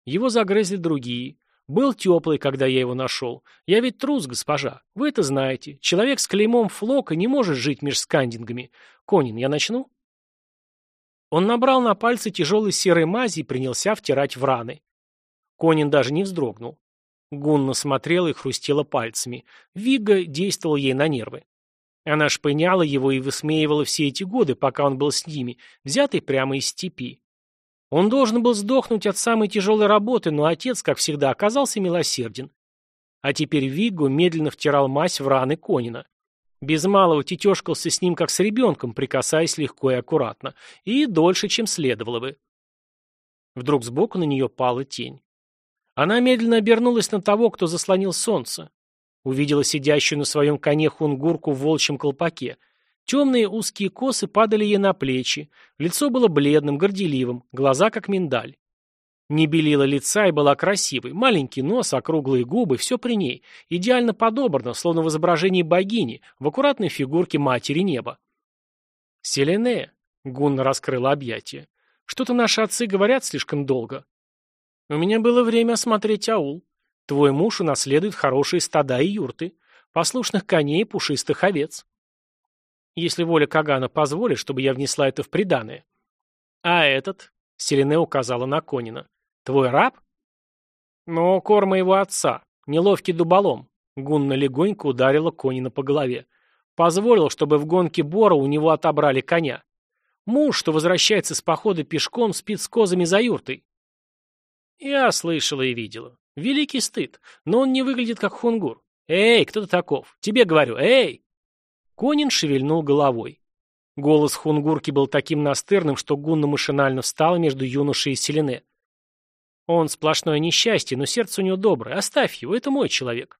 Его загрызли другие. Был теплый, когда я его нашел. Я ведь трус, госпожа. Вы это знаете. Человек с клеймом флока не может жить меж скандингами. Конин, я начну?» Он набрал на пальцы тяжелой серой мази и принялся втирать в раны. Конин даже не вздрогнул. Гунна смотрела и хрустела пальцами. Вига действовал ей на нервы. Она шпыняла его и высмеивала все эти годы, пока он был с ними, взятый прямо из степи. Он должен был сдохнуть от самой тяжелой работы, но отец, как всегда, оказался милосерден. А теперь Вигго медленно втирал мазь в раны Конина. Без малого тетешкался с ним, как с ребенком, прикасаясь легко и аккуратно, и дольше, чем следовало бы. Вдруг сбоку на нее пала тень. Она медленно обернулась на того, кто заслонил солнце. Увидела сидящую на своем коне хунгурку в волчьем колпаке. Темные узкие косы падали ей на плечи, лицо было бледным, горделивым, глаза как миндаль. Не белила лица и была красивой, маленький нос, округлые губы, все при ней, идеально подобрано, словно в изображении богини, в аккуратной фигурке матери неба. «Селене», — Гунна раскрыла объятия, — «что-то наши отцы говорят слишком долго. У меня было время осмотреть аул. Твой муж унаследует хорошие стада и юрты, послушных коней и пушистых овец. Если воля Кагана позволит, чтобы я внесла это в приданое. А этот, — Селене указала на Конина, — твой раб? Но кор моего отца, неловкий дуболом. Гунна легонько ударила Конина по голове. Позволил, чтобы в гонке Бора у него отобрали коня. Муж, что возвращается с похода пешком, спит с козами за юртой. Я слышала и видела. Великий стыд. Но он не выглядит как хунгур. Эй, кто ты таков? Тебе говорю, эй! Конин шевельнул головой. Голос хунгурки был таким настырным, что Гунна машинально встала между юношей и Селене. Он сплошное несчастье, но сердце у него доброе. Оставь его, это мой человек.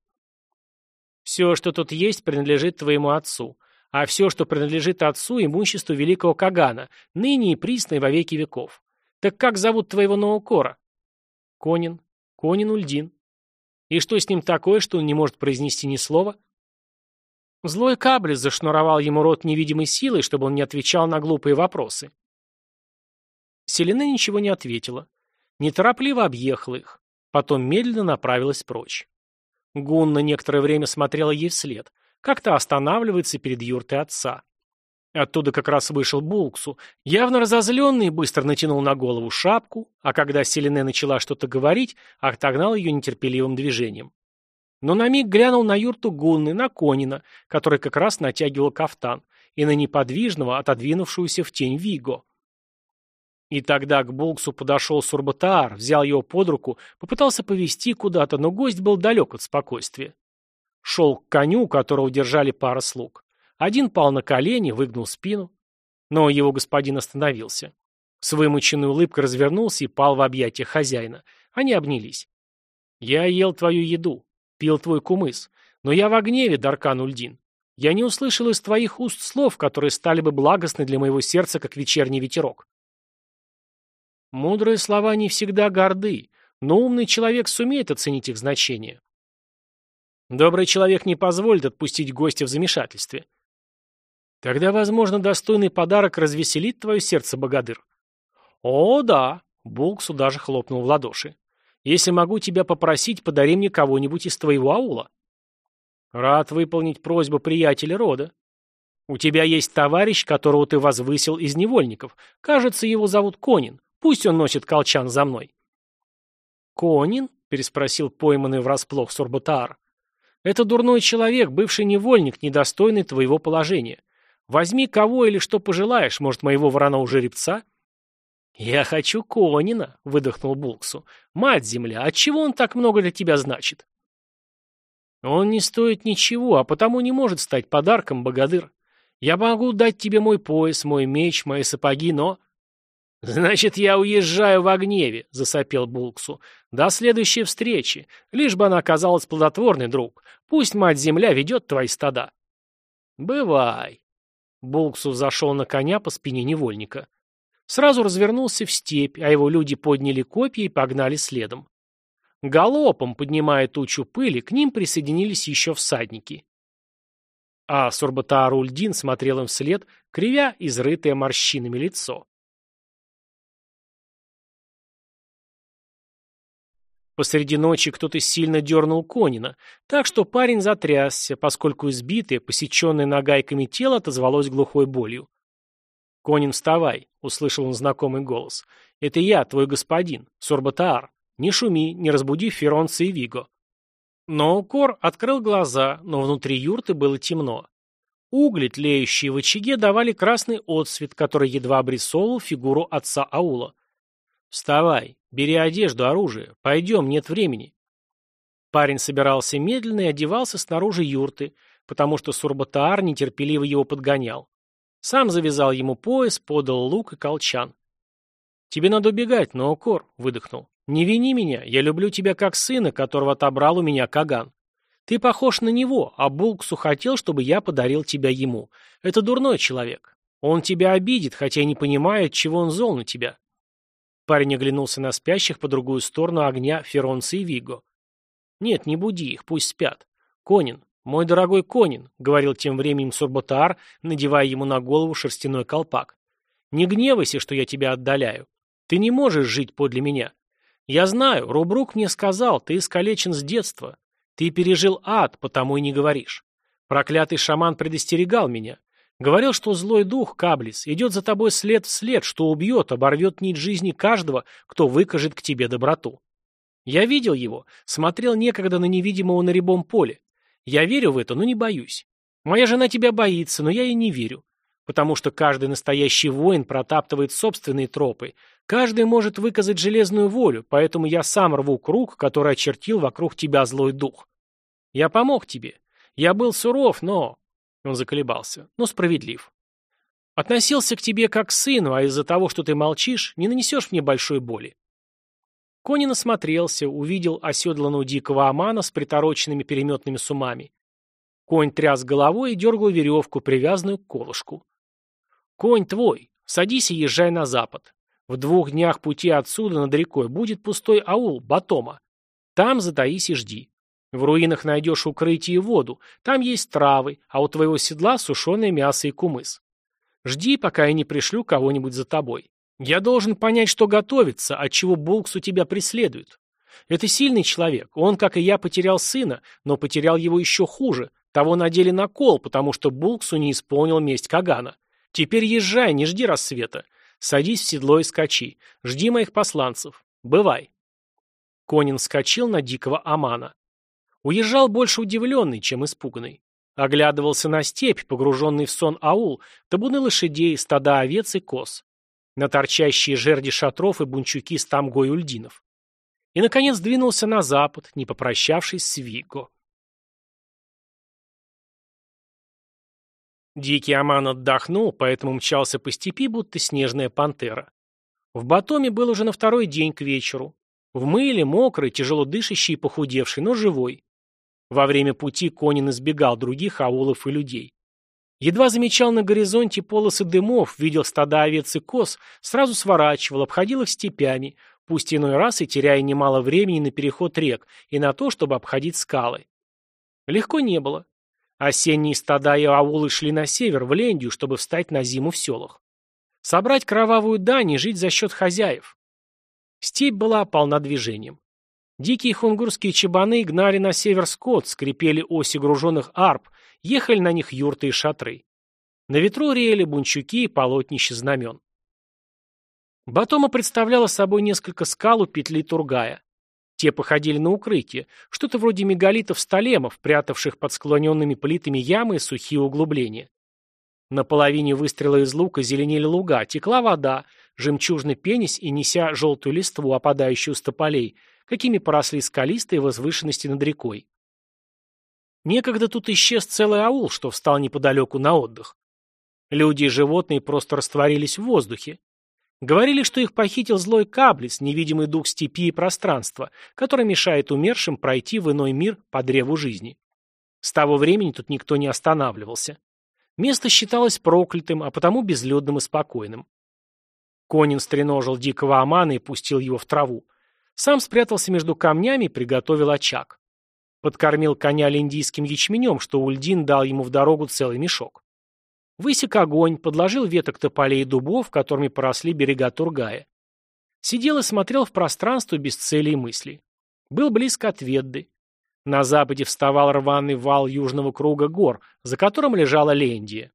Все, что тут есть, принадлежит твоему отцу. А все, что принадлежит отцу, имуществу великого Кагана, ныне и присно и во веки веков. Так как зовут твоего Наукора? Конин. Конин Ульдин. И что с ним такое, что он не может произнести ни слова? Злой Каблис зашнуровал ему рот невидимой силой, чтобы он не отвечал на глупые вопросы. Селена ничего не ответила. Неторопливо объехала их. Потом медленно направилась прочь. Гунна некоторое время смотрела ей вслед. Как-то останавливается перед юртой отца. Оттуда как раз вышел Булксу, явно разозленный, быстро натянул на голову шапку, а когда Селене начала что-то говорить, отогнал ее нетерпеливым движением. Но на миг глянул на юрту Гунны, на Конина, который как раз натягивал кафтан, и на неподвижного, отодвинувшуюся в тень Виго. И тогда к Булксу подошел Сурбатаар, взял его под руку, попытался повести куда-то, но гость был далек от спокойствия. Шел к коню, которого держали пара слуг. Один пал на колени, выгнул спину. Но его господин остановился. С вымученной улыбкой развернулся и пал в объятия хозяина. Они обнялись. «Я ел твою еду, пил твой кумыс, но я в гневе, Даркан Ульдин. Я не услышал из твоих уст слов, которые стали бы благостны для моего сердца, как вечерний ветерок». Мудрые слова не всегда горды, но умный человек сумеет оценить их значение. Добрый человек не позволит отпустить гостя в замешательстве. Тогда, возможно, достойный подарок развеселит твое сердце, богатырь. О, да, Булксу даже хлопнул в ладоши. Если могу тебя попросить, подари мне кого-нибудь из твоего аула. Рад выполнить просьбу приятеля рода. У тебя есть товарищ, которого ты возвысил из невольников. Кажется, его зовут Конин. Пусть он носит колчан за мной. Конин? переспросил пойманный врасплох Сурбатаар. Это дурной человек, бывший невольник, недостойный твоего положения. Возьми кого или что пожелаешь, может, моего вороного жеребца?» «Я хочу Конина», — выдохнул Булксу. «Мать-земля, отчего он так много для тебя значит?» «Он не стоит ничего, а потому не может стать подарком, богатырь. Я могу дать тебе мой пояс, мой меч, мои сапоги, но...» «Значит, я уезжаю в гневе», — засопел Булксу. «До следующей встречи. Лишь бы она оказалась плодотворной, друг. Пусть мать-земля ведет твои стада». «Бывай», Булксу зашел на коня по спине невольника. Сразу развернулся в степь, а его люди подняли копья и погнали следом. Галопом, поднимая тучу пыли, к ним присоединились еще всадники. А Сурбатаар Ульдин смотрел им вслед, кривя изрытое морщинами лицо. Посреди ночи кто-то сильно дернул Конина, так что парень затрясся, поскольку избитое, посеченное нагайками тело отозвалось глухой болью. «Конин, вставай!» — услышал он знакомый голос. «Это я, твой господин, Сурбатаар. Не шуми, не разбуди Феронца и Виго». Но Кор открыл глаза, но внутри юрты было темно. Угли, тлеющие в очаге, давали красный отсвет, который едва обрисовывал фигуру отца Аула. Вставай, бери одежду, оружие. Пойдем, нет времени. Парень собирался медленно и одевался снаружи юрты, потому что Сурбатаар нетерпеливо его подгонял. Сам завязал ему пояс, подал лук и колчан. «Тебе надо убегать, Ноокор», — выдохнул. «Не вини меня, я люблю тебя как сына, которого отобрал у меня Каган. Ты похож на него, а Булксу хотел, чтобы я подарил тебя ему. Это дурной человек. Он тебя обидит, хотя не понимает, чего он зол на тебя». Парень оглянулся на спящих по другую сторону огня Феронца и Виго. «Нет, не буди их, пусть спят. Конин, мой дорогой Конин», — говорил тем временем Сурботаар, надевая ему на голову шерстяной колпак. «Не гневайся, что я тебя отдаляю. Ты не можешь жить подле меня. Я знаю, Рубрук мне сказал, ты искалечен с детства. Ты пережил ад, потому и не говоришь. Проклятый шаман предостерегал меня. Говорил, что злой дух, Каблис, идет за тобой след в след, что убьет, оборвет нить жизни каждого, кто выкажет к тебе доброту. Я видел его, смотрел некогда на невидимого на рябом поле. Я верю в это, но не боюсь. Моя жена тебя боится, но я ей не верю. Потому что каждый настоящий воин протаптывает собственные тропы. Каждый может выказать железную волю, поэтому я сам рву круг, который очертил вокруг тебя злой дух. Я помог тебе. Я был суров, но... Он заколебался. Но справедлив. Относился к тебе как к сыну, а из-за того, что ты молчишь, не нанесешь мне большой боли. Конин осмотрелся, увидел оседланного дикого амана с притороченными переметными сумами. Конь тряс головой и дергал веревку, привязанную к колышку. «Конь твой. Садись и езжай на запад. В двух днях пути отсюда над рекой будет пустой аул, Батома. Там затаись и жди. В руинах найдешь укрытие и воду, там есть травы, а у твоего седла сушеное мясо и кумыс. Жди, пока я не пришлю кого-нибудь за тобой. Я должен понять, что готовится, от чего Булксу тебя преследует. Это сильный человек, он, как и я, потерял сына, но потерял его еще хуже, того надели на кол, потому что Булксу не исполнил месть Кагана. Теперь езжай, не жди рассвета. Садись в седло и скачи. Жди моих посланцев. Бывай. Конин скачил на дикого Амана. Уезжал больше удивленный, чем испуганный. Оглядывался на степь, погруженный в сон аул, табуны лошадей, стада овец и коз. На торчащие жерди шатров и бунчуки с тамгой ульдинов. И, наконец, двинулся на запад, не попрощавшись с Виго. Дикий Аман отдохнул, поэтому мчался по степи, будто снежная пантера. В Батоме был уже на второй день к вечеру. В мыле, мокрый, тяжело дышащий и похудевший, но живой. Во время пути Конин избегал других аулов и людей. Едва замечал на горизонте полосы дымов, видел стада овец и коз, сразу сворачивал, обходил их степями, пусть иной раз и теряя немало времени на переход рек и на то, чтобы обходить скалы. Легко не было. Осенние стада и аулы шли на север, в Лендию, чтобы встать на зиму в селах. Собрать кровавую дань и жить за счет хозяев. Степь была полна движением. Дикие хунгурские чабаны гнали на север скот, скрипели оси груженных арб, ехали на них юрты и шатры. На ветру реяли бунчуки и полотнища знамен. Батома представляла собой несколько скал у петли Тургая. Те походили на укрытие, что-то вроде мегалитов-столемов, прятавших под склоненными плитами ямы и сухие углубления. На половине выстрела из лука зеленели луга, текла вода, жемчужно пенись и неся желтую листву, опадающую с тополей, какими поросли скалистые возвышенности над рекой. Некогда тут исчез целый аул, что встал неподалеку на отдых. Люди и животные просто растворились в воздухе. Говорили, что их похитил злой каблис, невидимый дух степи и пространства, который мешает умершим пройти в иной мир по древу жизни. С того времени тут никто не останавливался. Место считалось проклятым, а потому безлюдным и спокойным. Конин стреножил дикого амана и пустил его в траву. Сам спрятался между камнями и приготовил очаг. Подкормил коня линдийским ячменем, что Ульдин дал ему в дорогу целый мешок. Высек огонь, подложил веток тополей и дубов, которыми поросли берега Тургая. Сидел и смотрел в пространство без цели и мысли. Был близко от Ведды. На западе вставал рваный вал южного круга гор, за которым лежала Лендия.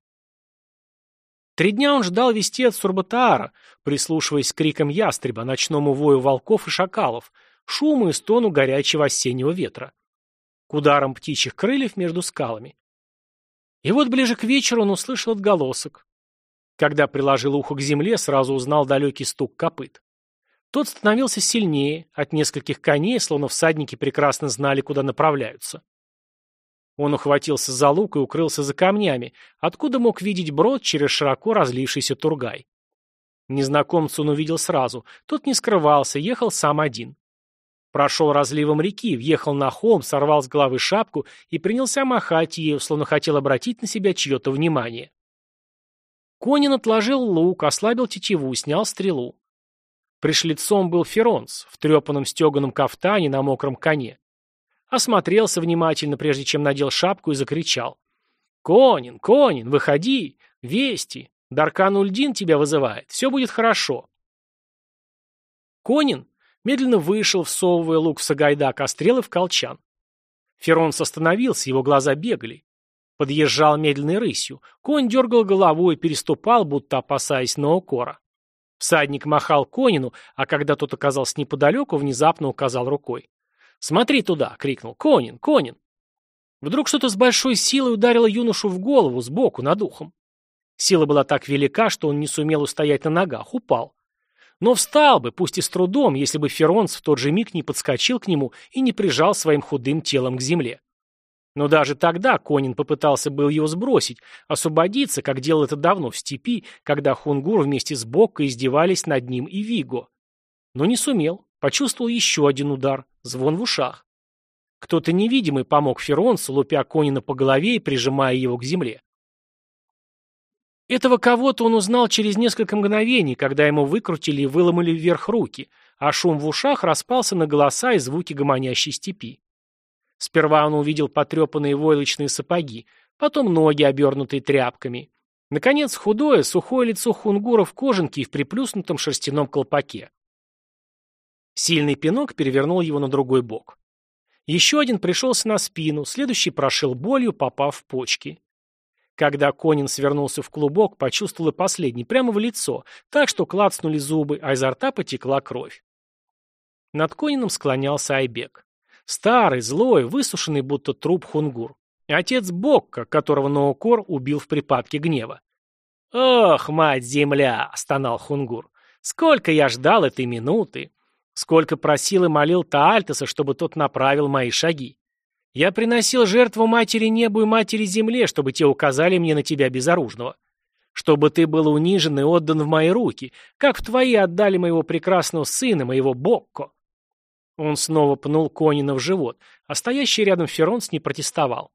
Три дня он ждал вести от Сурбатаара, прислушиваясь к крикам ястреба, ночному вою волков и шакалов, шуму и стону горячего осеннего ветра. К ударам птичьих крыльев между скалами. И вот ближе к вечеру он услышал отголосок. Когда приложил ухо к земле, сразу узнал далекий стук копыт. Тот становился сильнее, от нескольких коней, словно всадники прекрасно знали, куда направляются. Он ухватился за лук и укрылся за камнями, откуда мог видеть брод через широко разлившийся тургай. Незнакомца он увидел сразу, тот не скрывался, ехал сам один. Прошел разливом реки, въехал на холм, сорвал с головы шапку и принялся махать ею, словно хотел обратить на себя чье-то внимание. Конин отложил лук, ослабил тетиву, снял стрелу. Пришлицом был Феронц в трепанном стеганом кафтане на мокром коне. Осмотрелся внимательно, прежде чем надел шапку и закричал. «Конин, Конин, выходи! Вести! Даркан Ульдин тебя вызывает. Все будет хорошо!» Конин медленно вышел, всовывая лук в сагайдак, а стрелы в колчан. Феронц остановился, его глаза бегали. Подъезжал медленной рысью. Конь дергал головой, переступал, будто опасаясь наукора. Всадник махал Конину, а когда тот оказался неподалеку, внезапно указал рукой. «Смотри туда!» — крикнул. «Конин! Конин!» Вдруг что-то с большой силой ударило юношу в голову, сбоку, над ухом. Сила была так велика, что он не сумел устоять на ногах, упал. Но встал бы, пусть и с трудом, если бы Феронц в тот же миг не подскочил к нему и не прижал своим худым телом к земле. Но даже тогда Конин попытался был его сбросить, освободиться, как делал это давно в степи, когда Хунгур вместе с Бокко издевались над ним и Виго. Но не сумел, почувствовал еще один удар, звон в ушах. Кто-то невидимый помог Феронцу, лупя Конина по голове и прижимая его к земле. Этого кого-то он узнал через несколько мгновений, когда ему выкрутили и выломали вверх руки, а шум в ушах распался на голоса и звуки гомонящей степи. Сперва он увидел потрепанные войлочные сапоги, потом ноги, обернутые тряпками. Наконец, худое, сухое лицо хунгура в кожанке и в приплюснутом шерстяном колпаке. Сильный пинок перевернул его на другой бок. Еще один пришелся на спину, следующий прошил болью, попав в почки. Когда Конин свернулся в клубок, почувствовал и последний, прямо в лицо, так что клацнули зубы, а изо рта потекла кровь. Над Конином склонялся Айбек. Старый, злой, высушенный будто труп хунгур. Отец Бокка, которого Ноокор убил в припадке гнева. «Ох, мать-земля!» — стонал хунгур. «Сколько я ждал этой минуты! Сколько просил и молил Таальтеса, чтобы тот направил мои шаги! Я приносил жертву матери небу и матери земле, чтобы те указали мне на тебя безоружного. Чтобы ты был унижен и отдан в мои руки, как в твои отдали моего прекрасного сына, моего Бокко. Он снова пнул Конина в живот, а стоящий рядом Феронс не протестовал.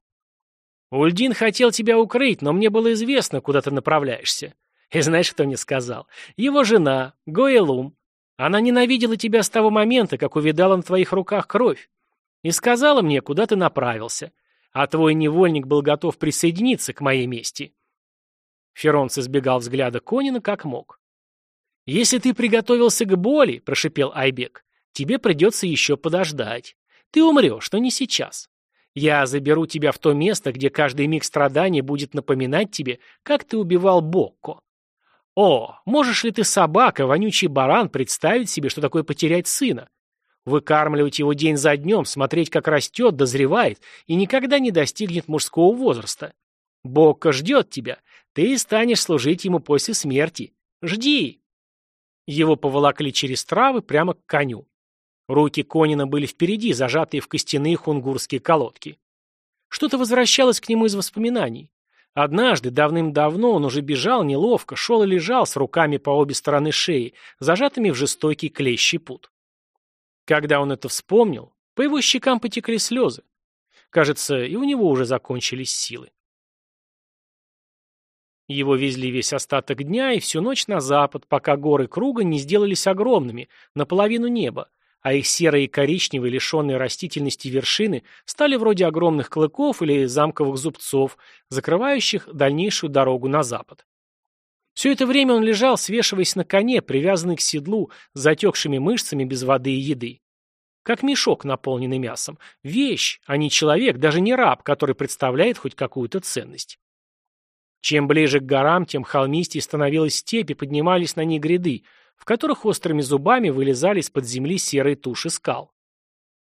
«Ульдин хотел тебя укрыть, но мне было известно, куда ты направляешься. И знаешь, кто мне сказал? Его жена, Гоэлум. Она ненавидела тебя с того момента, как увидала на твоих руках кровь. И сказала мне, куда ты направился. А твой невольник был готов присоединиться к моей мести». Феронс избегал взгляда Конина как мог. «Если ты приготовился к боли», — прошипел Айбек, Тебе придется еще подождать. Ты умрешь, но не сейчас. Я заберу тебя в то место, где каждый миг страдания будет напоминать тебе, как ты убивал Бокко. О, можешь ли ты, собака, вонючий баран, представить себе, что такое потерять сына? Выкармливать его день за днем, смотреть, как растет, дозревает и никогда не достигнет мужского возраста. Бокко ждет тебя. Ты станешь служить ему после смерти. Жди. Его поволокли через травы прямо к коню. Руки Конина были впереди, зажатые в костяные хунгурские колодки. Что-то возвращалось к нему из воспоминаний. Однажды, давным-давно, он уже бежал неловко, шел и лежал с руками по обе стороны шеи, зажатыми в жестокий клещий пут. Когда он это вспомнил, по его щекам потекли слезы. Кажется, и у него уже закончились силы. Его везли весь остаток дня и всю ночь на запад, пока горы круга не сделались огромными, наполовину неба, а их серые и коричневые, лишенные растительности вершины, стали вроде огромных клыков или замковых зубцов, закрывающих дальнейшую дорогу на запад. Все это время он лежал, свешиваясь на коне, привязанный к седлу, с затекшими мышцами без воды и еды. Как мешок, наполненный мясом. Вещь, а не человек, даже не раб, который представляет хоть какую-то ценность. Чем ближе к горам, тем холмистей становилась степь и поднимались на ней гряды, в которых острыми зубами вылезали из-под земли серые туши скал.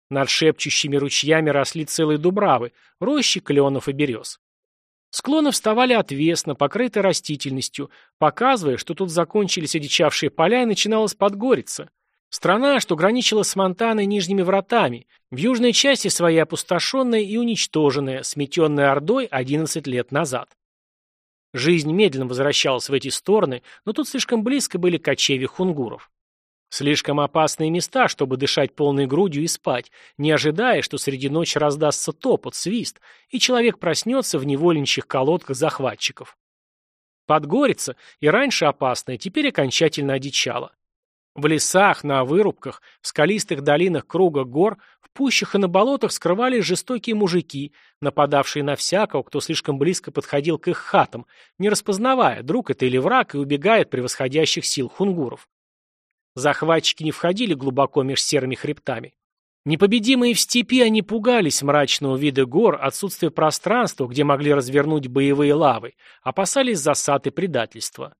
Над шепчущими ручьями росли целые дубравы, рощи кленов и берез. Склоны вставали отвесно, покрытые растительностью, показывая, что тут закончились одичавшие поля и начиналась подгорица, Страна, что граничила с Монтаной нижними вратами, в южной части своей опустошенная и уничтоженная, сметенная Ордой 11 лет назад. Жизнь медленно возвращалась в эти стороны, но тут слишком близко были кочеви хунгуров. Слишком опасные места, чтобы дышать полной грудью и спать, не ожидая, что среди ночи раздастся топот, свист, и человек проснется в невольничьих колодках захватчиков. Подгорица, и раньше опасная, теперь окончательно одичала. В лесах, на вырубках, в скалистых долинах круга гор, в пущах и на болотах скрывались жестокие мужики, нападавшие на всякого, кто слишком близко подходил к их хатам, не распознавая, друг это или враг, и убегая превосходящих сил хунгуров. Захватчики не входили глубоко меж серыми хребтами. Непобедимые в степи, они пугались мрачного вида гор, отсутствия пространства, где могли развернуть боевые лавы, опасались засад и предательства.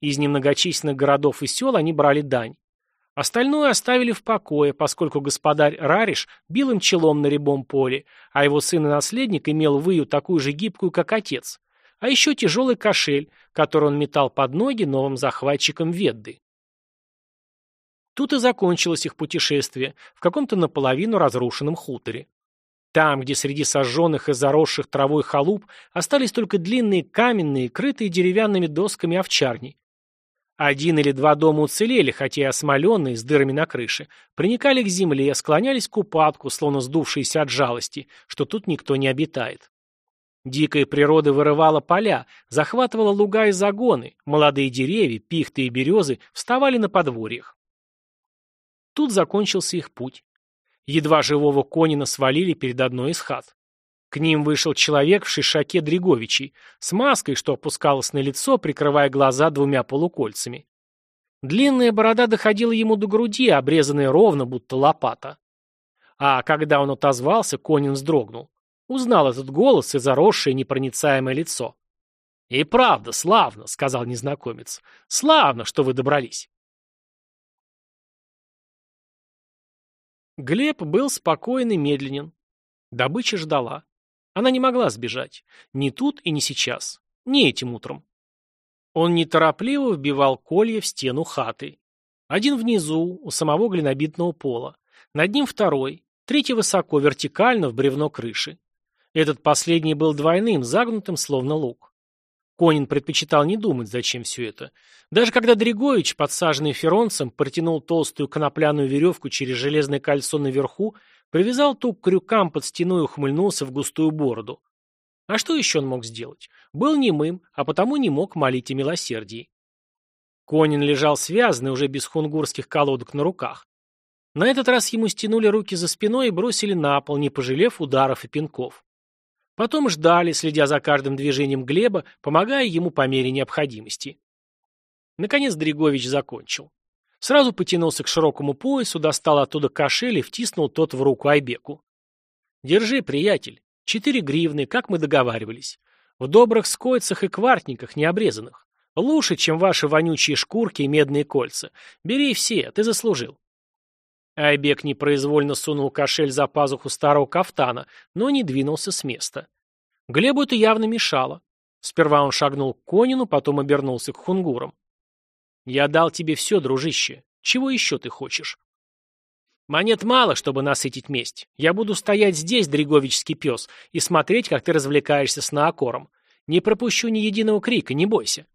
Из немногочисленных городов и сел они брали дань. Остальное оставили в покое, поскольку господарь Рариш бил им челом на рябом поле, а его сын и наследник имел выю такую же гибкую, как отец, а еще тяжелый кошель, который он метал под ноги новым захватчикам Ведды. Тут и закончилось их путешествие в каком-то наполовину разрушенном хуторе. Там, где среди сожженных и заросших травой халуп остались только длинные каменные, крытые деревянными досками овчарни, один или два дома уцелели, хотя и осмоленные, с дырами на крыше, приникали к земле, склонялись к упадку, словно сдувшиеся от жалости, что тут никто не обитает. Дикая природа вырывала поля, захватывала луга и загоны, молодые деревья, пихты и березы вставали на подворьях. Тут закончился их путь. Едва живого Конина свалили перед одной из хат. К ним вышел человек в шишаке Дриговичей, с маской, что опускалась на лицо, прикрывая глаза двумя полукольцами. Длинная борода доходила ему до груди, обрезанная ровно, будто лопата. А когда он отозвался, Конин вздрогнул. Узнал этот голос и заросшее непроницаемое лицо. «И правда, славно», — сказал незнакомец. «Славно, что вы добрались». Глеб был спокоен и медленен. Добыча ждала. Она не могла сбежать. Ни тут и ни сейчас. Ни этим утром. Он неторопливо вбивал колья в стену хаты. Один внизу, у самого глинобитного пола. Над ним второй, третий высоко, вертикально, в бревно крыши. Этот последний был двойным, загнутым, словно лук. Конин предпочитал не думать, зачем все это. Даже когда Дригович, подсаженный феронцем, протянул толстую конопляную веревку через железное кольцо наверху, Привязал тук к крюкам под стеной и ухмыльнулся в густую бороду. А что еще он мог сделать? Был немым, а потому не мог молить о милосердии. Конин лежал связанный, уже без хунгурских колодок на руках. На этот раз ему стянули руки за спиной и бросили на пол, не пожалев ударов и пинков. Потом ждали, следя за каждым движением Глеба, помогая ему по мере необходимости. Наконец Дригович закончил. Сразу потянулся к широкому поясу, достал оттуда кошель и втиснул тот в руку Айбеку. «Держи, приятель. Четыре гривны, как мы договаривались. В добрых скойцах и квартниках, необрезанных. Лучше, чем ваши вонючие шкурки и медные кольца. Бери все, ты заслужил». Айбек непроизвольно сунул кошель за пазуху старого кафтана, но не двинулся с места. Глебу это явно мешало. Сперва он шагнул к Конину, потом обернулся к хунгурам. Я дал тебе все, дружище. Чего еще ты хочешь? Монет мало, чтобы насытить месть. Я буду стоять здесь, Дриговичский пес, и смотреть, как ты развлекаешься с наокором. Не пропущу ни единого крика, не бойся.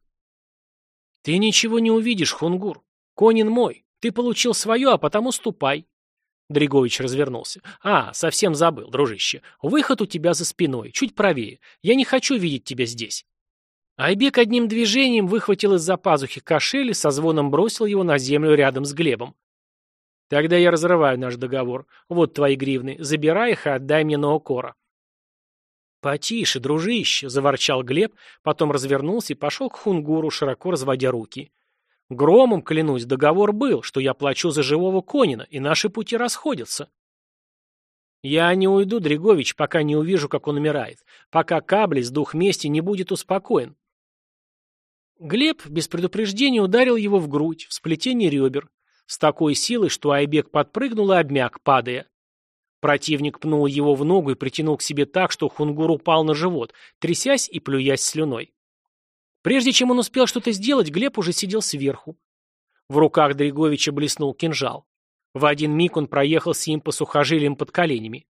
Ты ничего не увидишь, Хунгур. Конин мой. Ты получил свое, а потому ступай. Дригович развернулся. «А, совсем забыл, дружище. Выход у тебя за спиной, чуть правее. Я не хочу видеть тебя здесь». Айбек одним движением выхватил из-за пазухи кошель и со звоном бросил его на землю рядом с Глебом. «Тогда я разрываю наш договор. Вот твои гривны. Забирай их и отдай мне на окора». «Потише, дружище», — заворчал Глеб, потом развернулся и пошел к Хунгуру, широко разводя руки. «Громом, клянусь, договор был, что я плачу за живого Конина, и наши пути расходятся». «Я не уйду, Дригович, пока не увижу, как он умирает, пока Каблис, дух мести, не будет успокоен. Глеб без предупреждения ударил его в грудь, в сплетение ребер, с такой силой, что Айбек подпрыгнул и обмяк, падая. Противник пнул его в ногу и притянул к себе так, что Хунгур упал на живот, трясясь и плюясь слюной. Прежде чем он успел что-то сделать, Глеб уже сидел сверху. В руках Дриговича блеснул кинжал. В один миг он проехался им по сухожилиям под коленями.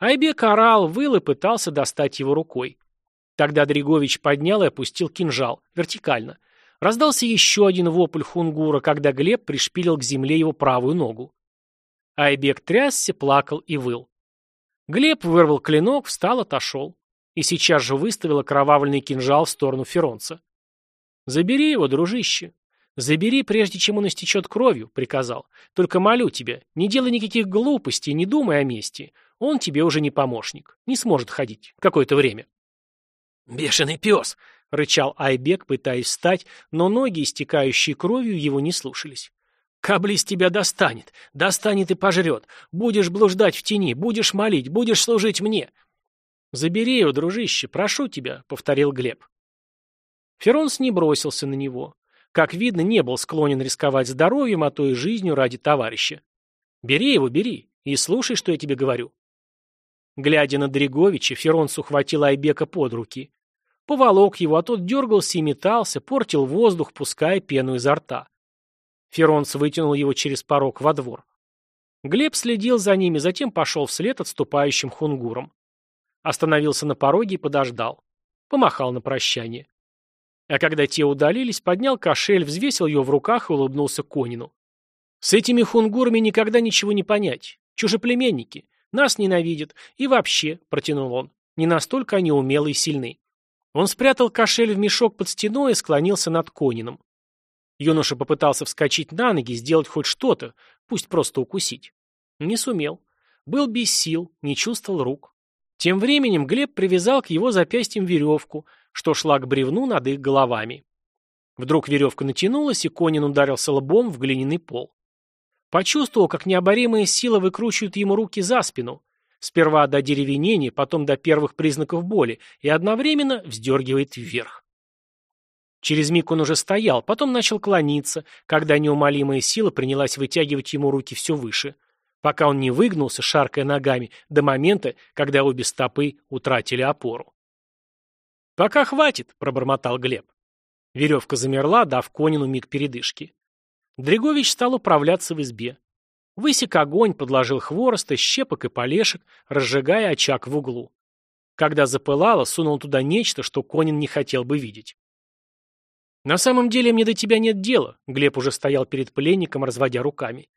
Айбек орал, выл и пытался достать его рукой. Тогда Дригович поднял и опустил кинжал, вертикально. Раздался еще один вопль хунгура, когда Глеб пришпилил к земле его правую ногу. Айбек трясся, плакал и выл. Глеб вырвал клинок, встал, отошел. И сейчас же выставил окровавленный кинжал в сторону Феронца. «Забери его, дружище. Забери, прежде чем он истечет кровью», — приказал. «Только молю тебя, не делай никаких глупостей, не думай о мести. Он тебе уже не помощник. Не сможет ходить какое-то время». «Бешеный пес!» — рычал Айбек, пытаясь встать, но ноги, истекающие кровью, его не слушались. Каблис тебя достанет, достанет и пожрет. Будешь блуждать в тени, будешь молить, будешь служить мне. Забери его, дружище, прошу тебя, — повторил Глеб. Феронс не бросился на него. Как видно, не был склонен рисковать здоровьем, а то и жизнью ради товарища. Бери его, бери, и слушай, что я тебе говорю. Глядя на Дриговича, Феронс ухватил Айбека под руки. Поволок его, а тот дергался и метался, портил воздух, пуская пену изо рта. Феронц вытянул его через порог во двор. Глеб следил за ними, затем пошел вслед отступающим хунгурам. Остановился на пороге и подождал. Помахал на прощание. А когда те удалились, поднял кошель, взвесил ее в руках и улыбнулся Конину. «С этими хунгурами никогда ничего не понять. Чужеплеменники. Нас ненавидят. И вообще», — протянул он, — «не настолько они умелы и сильны». Он спрятал кошель в мешок под стеной и склонился над Конином. Юноша попытался вскочить на ноги, сделать хоть что-то, пусть просто укусить. Не сумел. Был без сил, не чувствовал рук. Тем временем Глеб привязал к его запястьям веревку, что шла к бревну над их головами. Вдруг веревка натянулась, и Конин ударился лбом в глиняный пол. Почувствовал, как необоримая сила выкручивает ему руки за спину, сперва до деревенения, потом до первых признаков боли, и одновременно вздергивает вверх. Через миг он уже стоял, потом начал клониться, когда неумолимая сила принялась вытягивать ему руки все выше, пока он не выгнулся, шаркая ногами, до момента, когда обе стопы утратили опору. «Пока хватит», — пробормотал Глеб. Веревка замерла, дав Конину миг передышки. Дрегович стал управляться в избе. Высек огонь, подложил хвороста, щепок и полешек, разжигая очаг в углу. Когда запылало, сунул туда нечто, что Конин не хотел бы видеть. «На самом деле мне до тебя нет дела», — Глеб уже стоял перед пленником, разводя руками.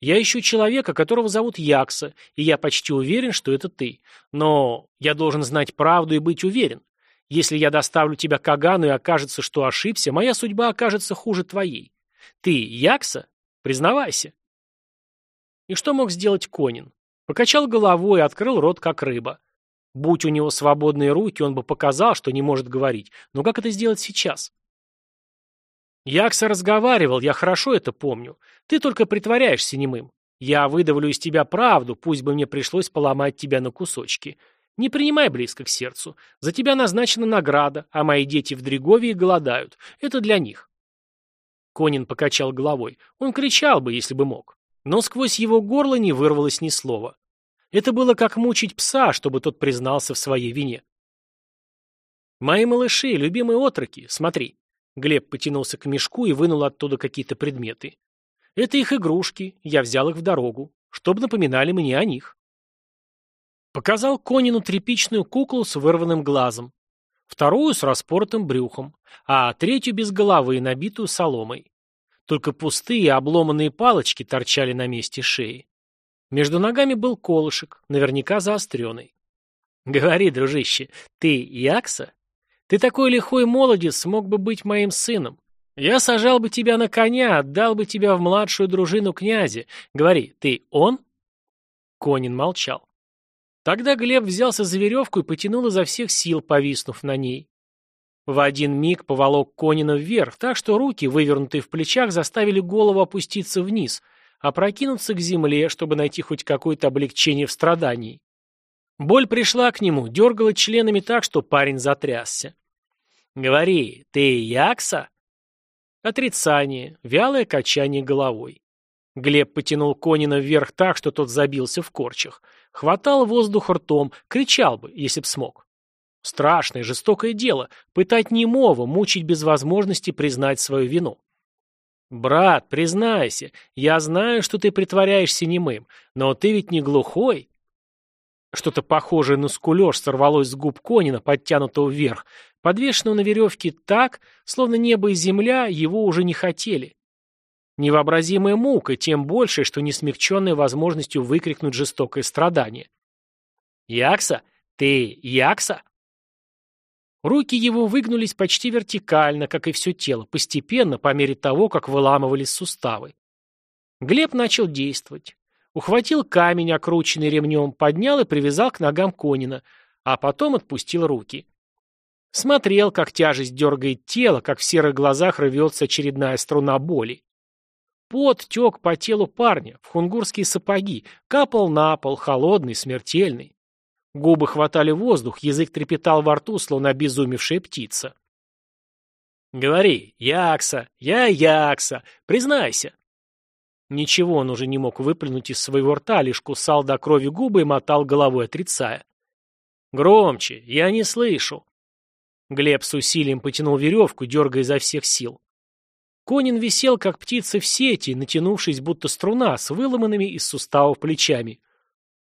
«Я ищу человека, которого зовут Якса, и я почти уверен, что это ты. Но я должен знать правду и быть уверен. Если я доставлю тебя к Агану и окажется, что ошибся, моя судьба окажется хуже твоей. Ты Якса? Признавайся». И что мог сделать Конин? Покачал головой и открыл рот, как рыба. Будь у него свободные руки, он бы показал, что не может говорить. Но как это сделать сейчас? Якса разговаривал, я хорошо это помню. Ты только притворяешься немым. Я выдавлю из тебя правду, пусть бы мне пришлось поломать тебя на кусочки. Не принимай близко к сердцу. За тебя назначена награда, а мои дети в Дреговии голодают. Это для них. Конин покачал головой. Он кричал бы, если бы мог. Но сквозь его горло не вырвалось ни слова. Это было как мучить пса, чтобы тот признался в своей вине. «Мои малыши, любимые отроки, смотри. Глеб потянулся к мешку и вынул оттуда какие-то предметы. Это их игрушки, я взял их в дорогу, чтобы напоминали мне о них. Показал Конину тряпичную куклу с вырванным глазом, вторую с распоротым брюхом, а третью без головы, набитую соломой. Только пустые обломанные палочки торчали на месте шеи. Между ногами был колышек, наверняка заостренный. «Говори, дружище, ты Якса?» Ты такой лихой молодец, смог бы быть моим сыном. Я сажал бы тебя на коня, отдал бы тебя в младшую дружину князя. Говори, ты он?» Конин молчал. Тогда Глеб взялся за веревку и потянул изо всех сил, повиснув на ней. В один миг поволок Конина вверх, так что руки, вывернутые в плечах, заставили голову опуститься вниз, а прокинуться к земле, чтобы найти хоть какое-то облегчение в страдании. Боль пришла к нему, дергала членами так, что парень затрясся. «Говори, ты Якса?» Отрицание, вялое качание головой. Глеб потянул Конина вверх так, что тот забился в корчах. Хватал воздух ртом, кричал бы, если б смог. Страшное, жестокое дело — пытать немого, мучить без возможности признать свою вину. «Брат, признайся, я знаю, что ты притворяешься немым, но ты ведь не глухой». Что-то похожее на скулеж сорвалось с губ Конина, подтянутого вверх, подвешенного на веревке так, словно небо и земля его уже не хотели. Невообразимая мука, тем больше, что не смягченная возможностью выкрикнуть жестокое страдание. «Якса? Ты Якса?» Руки его выгнулись почти вертикально, как и все тело, постепенно, по мере того, как выламывались суставы. Глеб начал действовать. Ухватил камень, окрученный ремнем, поднял и привязал к ногам Конина, а потом отпустил руки. Смотрел, как тяжесть дергает тело, как в серых глазах рвется очередная струна боли. Пот тек по телу парня, в хунгурские сапоги, капал на пол, холодный, смертельный. Губы хватали воздух, язык трепетал во рту, словно обезумевшая птица. «Говори, Якса, я Якса, признайся!» Ничего он уже не мог выплюнуть из своего рта, лишь кусал до крови губы и мотал головой, отрицая. «Громче, я не слышу!» Глеб с усилием потянул веревку, дергая изо всех сил. Конин висел, как птица в сети, натянувшись, будто струна, с выломанными из суставов плечами.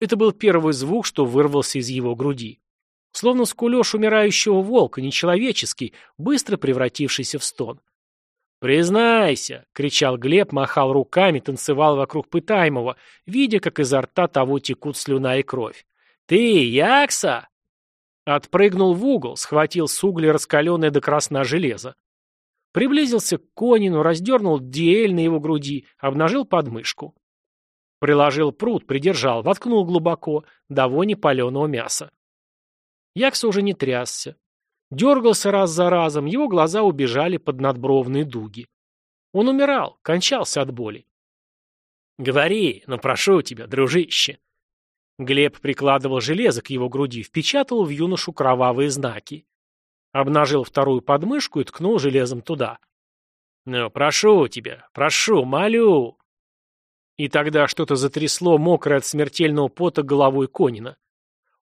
Это был первый звук, что вырвался из его груди. Словно скулеж умирающего волка, нечеловеческий, быстро превратившийся в стон. «Признайся!» — кричал Глеб, махал руками, танцевал вокруг пытаемого, видя, как изо рта того текут слюна и кровь. «Ты, Якса!» Отпрыгнул в угол, схватил с угля раскаленное до красна железо. Приблизился к Конину, раздернул диэль на его груди, обнажил подмышку. Приложил пруд, придержал, воткнул глубоко, до вони паленого мяса. Якса уже не трясся. Дергался раз за разом, его глаза убежали под надбровные дуги. Он умирал, кончался от боли. «Говори, но прошу тебя, дружище!» Глеб прикладывал железо к его груди, впечатал в юношу кровавые знаки. Обнажил вторую подмышку и ткнул железом туда. «Ну, прошу тебя, прошу, молю!» И тогда что-то затрясло мокрое от смертельного пота головой Конина.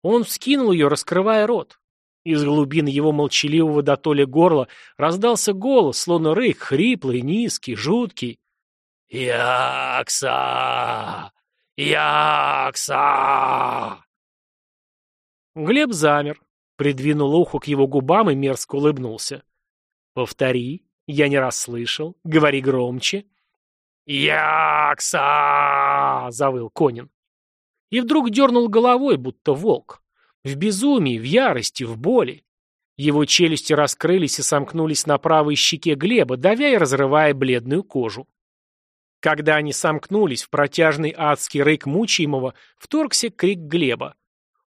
Он вскинул ее, раскрывая рот. Из глубин его молчаливого до толи горла раздался голос, словно рык, хриплый, низкий, жуткий. «Якса! «Якса!» Глеб замер, придвинул ухо к его губам и мерзко улыбнулся. «Повтори, я не расслышал, говори громче». «Якса!» — завыл Конин. И вдруг дернул головой, будто волк. В безумии, в ярости, в боли. Его челюсти раскрылись и сомкнулись на правой щеке Глеба, давя и разрывая бледную кожу. Когда они сомкнулись в протяжный адский рык мучаемого, вторгся крик Глеба.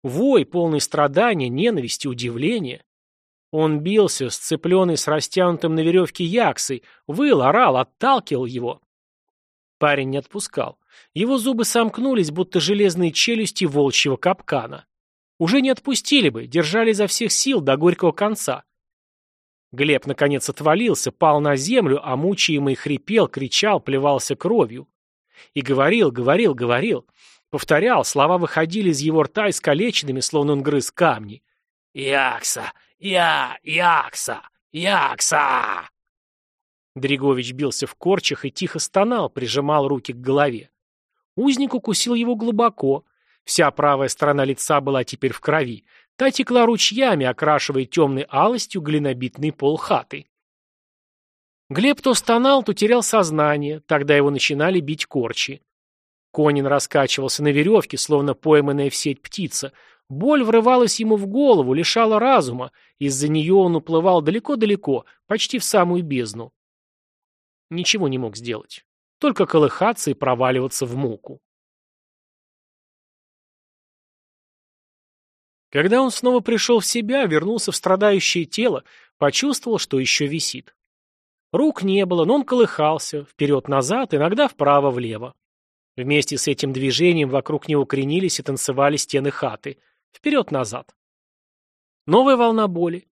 Вой, полный страдания, ненависти, удивления. Он бился, сцепленный с растянутым на веревке яксой, выл, орал, отталкивал его. Парень не отпускал. Его зубы сомкнулись, будто железные челюсти волчьего капкана. Уже не отпустили бы, держали изо всех сил до горького конца. Глеб, наконец, отвалился, пал на землю, а мучаемый хрипел, кричал, плевался кровью. И говорил, говорил, говорил. Повторял, слова выходили из его рта искалеченными, словно он грыз камни. «Якса! Я! Якса! Якса!» Дригович бился в корчах и тихо стонал, прижимал руки к голове. Узник укусил его глубоко. Вся правая сторона лица была теперь в крови. Та текла ручьями, окрашивая темной алостью глинобитный пол хаты. Глеб то стонал, то терял сознание, тогда его начинали бить корчи. Конин раскачивался на веревке, словно пойманная в сеть птица. Боль врывалась ему в голову, лишала разума, из-за нее он уплывал далеко-далеко, почти в самую бездну. Ничего не мог сделать, только колыхаться и проваливаться в муку. Когда он снова пришел в себя, вернулся в страдающее тело, почувствовал, что еще висит. Рук не было, но он колыхался, вперед-назад, иногда вправо-влево. Вместе с этим движением вокруг него кренились и танцевали стены хаты. Вперед-назад. Новая волна боли.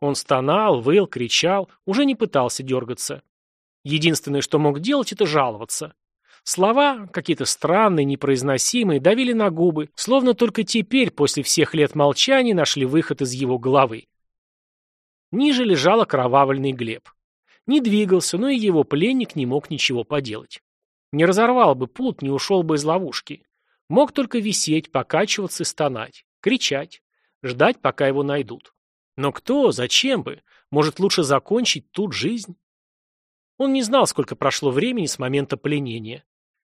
Он стонал, выл, кричал, уже не пытался дергаться. Единственное, что мог делать, это жаловаться. Слова, какие-то странные, непроизносимые, давили на губы, словно только теперь, после всех лет молчания, нашли выход из его головы. Ниже лежал окровавленный Глеб. Не двигался, но и его пленник не мог ничего поделать. Не разорвал бы пут, не ушел бы из ловушки. Мог только висеть, покачиваться и стонать, кричать, ждать, пока его найдут. Но кто, зачем бы? Может, лучше закончить тут жизнь? Он не знал, сколько прошло времени с момента пленения.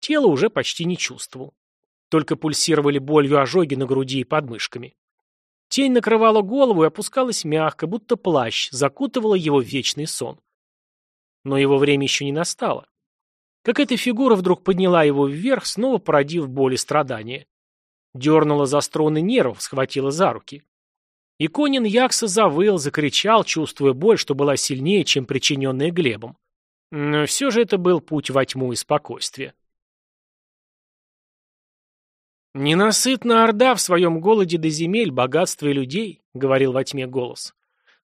Тело уже почти не чувствовал. Только пульсировали болью ожоги на груди и подмышками. Тень накрывала голову и опускалась мягко, будто плащ, закутывала его в вечный сон. Но его время еще не настало. Как эта фигура вдруг подняла его вверх, снова породив боль и страдания. Дернула за струны нервов, схватила за руки. И Конин Якса завыл, закричал, чувствуя боль, что была сильнее, чем причиненная Глебом. Но все же это был путь во тьму и спокойствие. «Ненасытна орда в своем голоде до земель, богатства и людей», — говорил во тьме голос.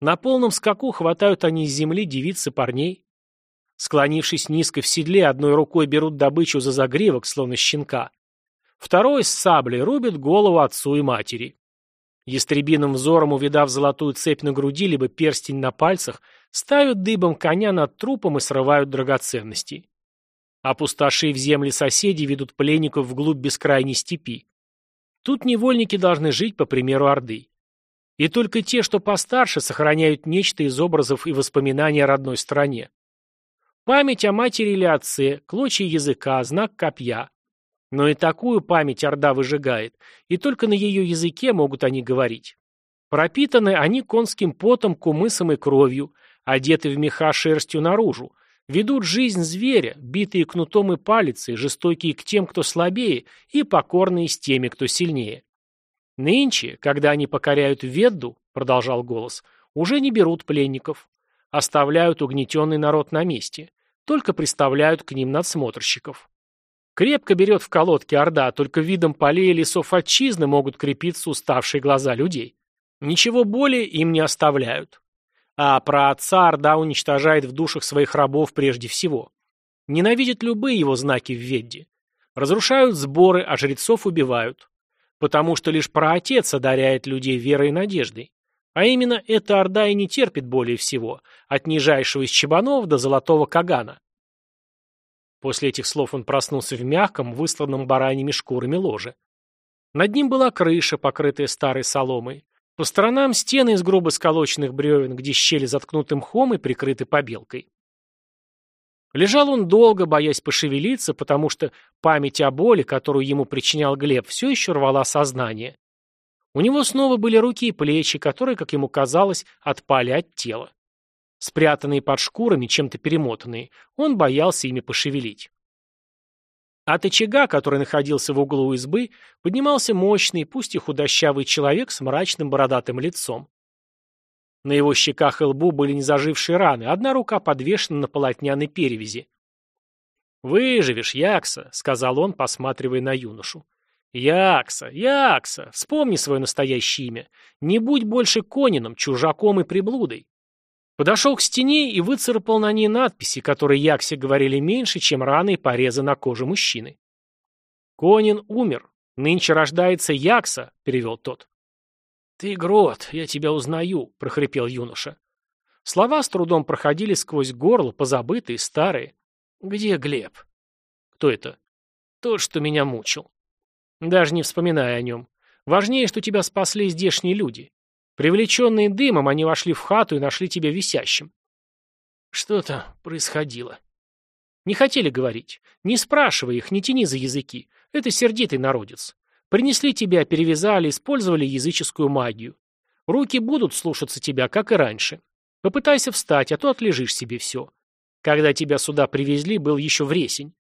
«На полном скаку хватают они из земли девицы парней. Склонившись низко в седле, одной рукой берут добычу за загривок, словно щенка. Второй с саблей рубит голову отцу и матери. Ястребиным взором, увидав золотую цепь на груди, либо перстень на пальцах, ставят дыбом коня над трупом и срывают драгоценности. Опустошив земли соседей, ведут пленников вглубь бескрайней степи. Тут невольники должны жить по примеру Орды. И только те, что постарше, сохраняют нечто из образов и воспоминаний о родной стране. Память о матери или отце, клочья языка, знак копья. Но и такую память Орда выжигает, и только на ее языке могут они говорить. Пропитаны они конским потом, кумысом и кровью, одеты в меха шерстью наружу, Ведут жизнь зверя, битые кнутом и палицей, жестокие к тем, кто слабее, и покорные с теми, кто сильнее. Нынче, когда они покоряют Ведду, продолжал голос, уже не берут пленников. Оставляют угнетенный народ на месте. Только приставляют к ним надсмотрщиков. Крепко берет в колодке Орда, только видом полей и лесов отчизны могут крепиться уставшие глаза людей. Ничего более им не оставляют. А про отца Орда уничтожает в душах своих рабов прежде всего. Ненавидят любые его знаки в Ведде. Разрушают сборы, а жрецов убивают. Потому что лишь праотец одаряет людей верой и надеждой. А именно эта Орда и не терпит более всего, от нижайшего из чебанов до золотого кагана. После этих слов он проснулся в мягком, высланном бараньими шкурами ложе. Над ним была крыша, покрытая старой соломой. По сторонам стены из грубо сколоченных бревен, где щели заткнуты мхом и прикрыты побелкой. Лежал он долго, боясь пошевелиться, потому что память о боли, которую ему причинял Глеб, все еще рвала сознание. У него снова были руки и плечи, которые, как ему казалось, отпали от тела. Спрятанные под шкурами, чем-то перемотанные, он боялся ими пошевелить. От очага, который находился в углу избы, поднимался мощный, пусть и худощавый человек с мрачным бородатым лицом. На его щеках и лбу были незажившие раны, одна рука подвешена на полотняной перевязи. «Выживешь, Якса», — сказал он, посматривая на юношу. «Якса, Якса, вспомни свое настоящее имя. Не будь больше конином, чужаком и приблудой. Подошел к стене и выцарапал на ней надписи, которые Яксе говорили меньше, чем раны и порезы на коже мужчины. «Конин умер. Нынче рождается Якса», — перевел тот. «Ты, Грот, я тебя узнаю», — прохрипел юноша. Слова с трудом проходили сквозь горло, позабытые, старые. «Где Глеб?» «Кто это?» «Тот, что меня мучил». «Даже не вспоминай о нем. Важнее, что тебя спасли здешние люди. Привлеченные дымом, они вошли в хату и нашли тебя висящим. Что-то происходило. Не хотели говорить. Не спрашивай их, не тяни за языки. Это сердитый народец. Принесли тебя, перевязали, использовали языческую магию. Руки будут слушаться тебя, как и раньше. Попытайся встать, а то отлежишь себе все. Когда тебя сюда привезли, был еще вресень.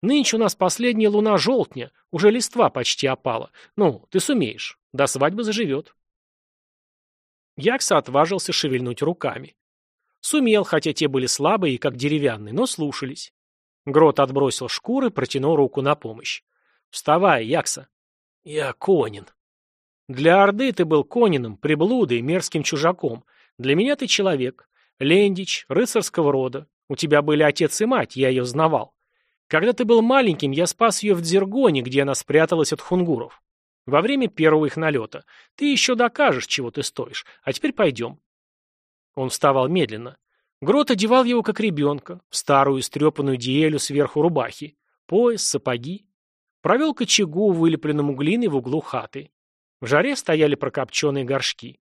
Нынче у нас последняя луна желтня, уже листва почти опала. Ну, ты сумеешь. До свадьбы заживет. Якса отважился шевельнуть руками. Сумел, хотя те были слабые и как деревянные, но слушались. Грот отбросил шкуры, протянул руку на помощь. «Вставай, Якса!» «Я Конин». «Для Орды ты был Конином, приблудой, мерзким чужаком. Для меня ты человек. Лендич, рыцарского рода. У тебя были отец и мать, я ее знавал. Когда ты был маленьким, я спас ее в Дзергоне, где она спряталась от хунгуров. Во время первого их налета. Ты еще докажешь, чего ты стоишь. А теперь пойдем. Он вставал медленно. Грот одевал его как ребенка, в старую истрепанную диэлю сверху рубахи, пояс, сапоги. Провел к очагу, вылепленному глиной в углу хаты. В жаре стояли прокопченные горшки.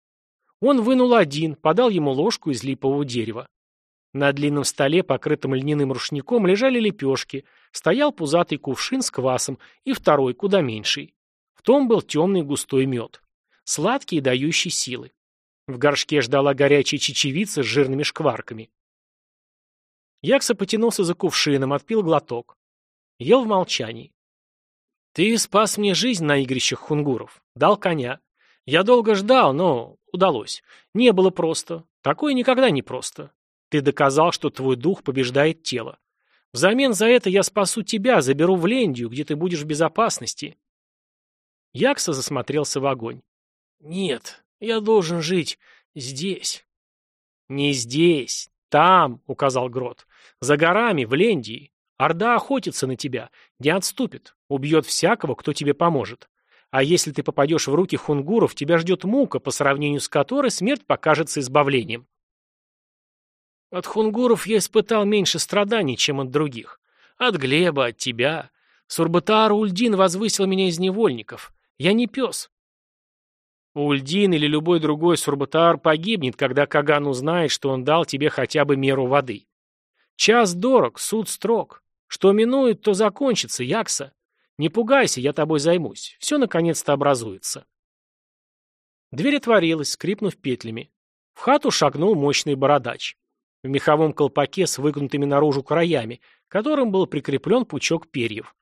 Он вынул один, подал ему ложку из липового дерева. На длинном столе, покрытом льняным рушником, лежали лепешки, стоял пузатый кувшин с квасом и второй, куда меньший. В том был темный густой мед. Сладкий и дающий силы. В горшке ждала горячая чечевица с жирными шкварками. Якса потянулся за кувшином, отпил глоток. Ел в молчании. «Ты спас мне жизнь на игрищах хунгуров. Дал коня. Я долго ждал, но удалось. Не было просто. Такое никогда не просто. Ты доказал, что твой дух побеждает тело. Взамен за это я спасу тебя, заберу в Лендию, где ты будешь в безопасности». Якса засмотрелся в огонь. «Нет, я должен жить здесь». «Не здесь, там», — указал Грот. «За горами, в Лендии. Орда охотится на тебя, не отступит, убьет всякого, кто тебе поможет. А если ты попадешь в руки хунгуров, тебя ждет мука, по сравнению с которой смерть покажется избавлением». «От хунгуров я испытал меньше страданий, чем от других. От Глеба, от тебя. Сурбатаар Ульдин возвысил меня из невольников. Я не пес. Ульдин или любой другой Сурбатаар погибнет, когда Каган узнает, что он дал тебе хотя бы меру воды. Час дорог, суд строг. Что минует, то закончится, Якса. Не пугайся, я тобой займусь. Все наконец-то образуется. Дверь отворилась, скрипнув петлями. В хату шагнул мощный бородач. В меховом колпаке с выгнутыми наружу краями, которым был прикреплен пучок перьев.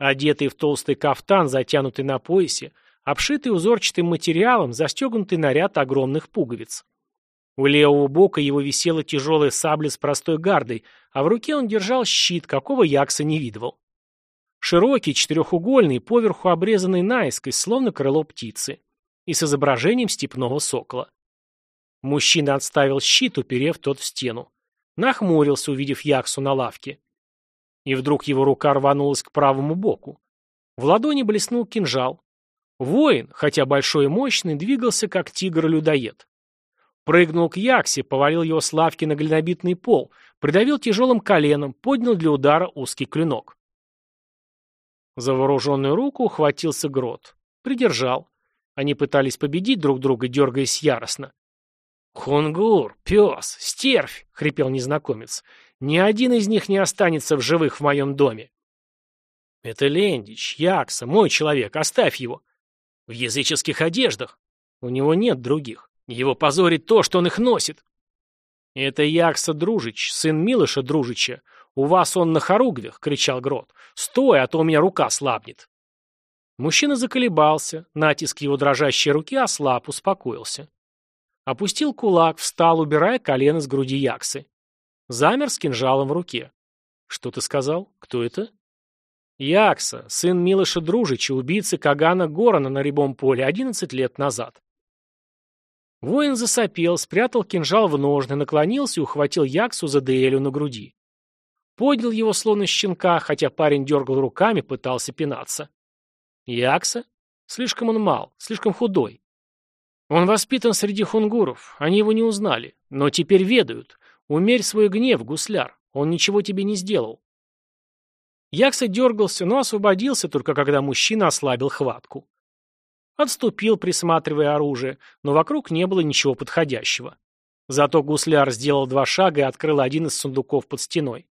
Одетый в толстый кафтан, затянутый на поясе, обшитый узорчатым материалом, застегнутый на ряд огромных пуговиц. У левого бока его висела тяжелая сабля с простой гардой, а в руке он держал щит, какого Якса не видывал. Широкий, четырехугольный, поверху обрезанный наискось, словно крыло птицы, и с изображением степного сокола. Мужчина отставил щит, уперев тот в стену. Нахмурился, увидев Яксу на лавке. И вдруг его рука рванулась к правому боку. В ладони блеснул кинжал. Воин, хотя большой и мощный, двигался как тигр-людоед. Прыгнул к Яксе, повалил его с лавки на глинобитный пол, придавил тяжелым коленом, поднял для удара узкий клинок. За вооруженную руку ухватился Грот. Придержал. Они пытались победить друг друга, дергаясь яростно. «Хунгур, пес, стервь!» — хрипел незнакомец. «Ни один из них не останется в живых в моем доме». «Это Лендич, Якса, мой человек, оставь его!» В языческих одеждах. У него нет других. Его позорит то, что он их носит. Это Якса Дружич, сын Милыша Дружича. У вас он на хоругвях, кричал Грот. Стой, а то у меня рука слабнет. Мужчина заколебался, натиск его дрожащей руки ослаб, успокоился. Опустил кулак, встал, убирая колено с груди Яксы. Замер с кинжалом в руке. «Что ты сказал? Кто это?» Якса, сын Милыша Дружича, убийцы Кагана Горана на Рябом поле 11 лет назад. Воин засопел, спрятал кинжал в ножны, наклонился и ухватил Яксу за Деэлю на груди. Поднял его словно щенка, хотя парень дергал руками, пытался пинаться. Якса? Слишком он мал, слишком худой. Он воспитан среди хунгуров, они его не узнали, но теперь ведают. Умерь свой гнев, гусляр, он ничего тебе не сделал. Якса дергался, но освободился только когда мужчина ослабил хватку. Отступил, присматривая оружие, но вокруг не было ничего подходящего. Зато гусляр сделал два шага и открыл один из сундуков под стеной.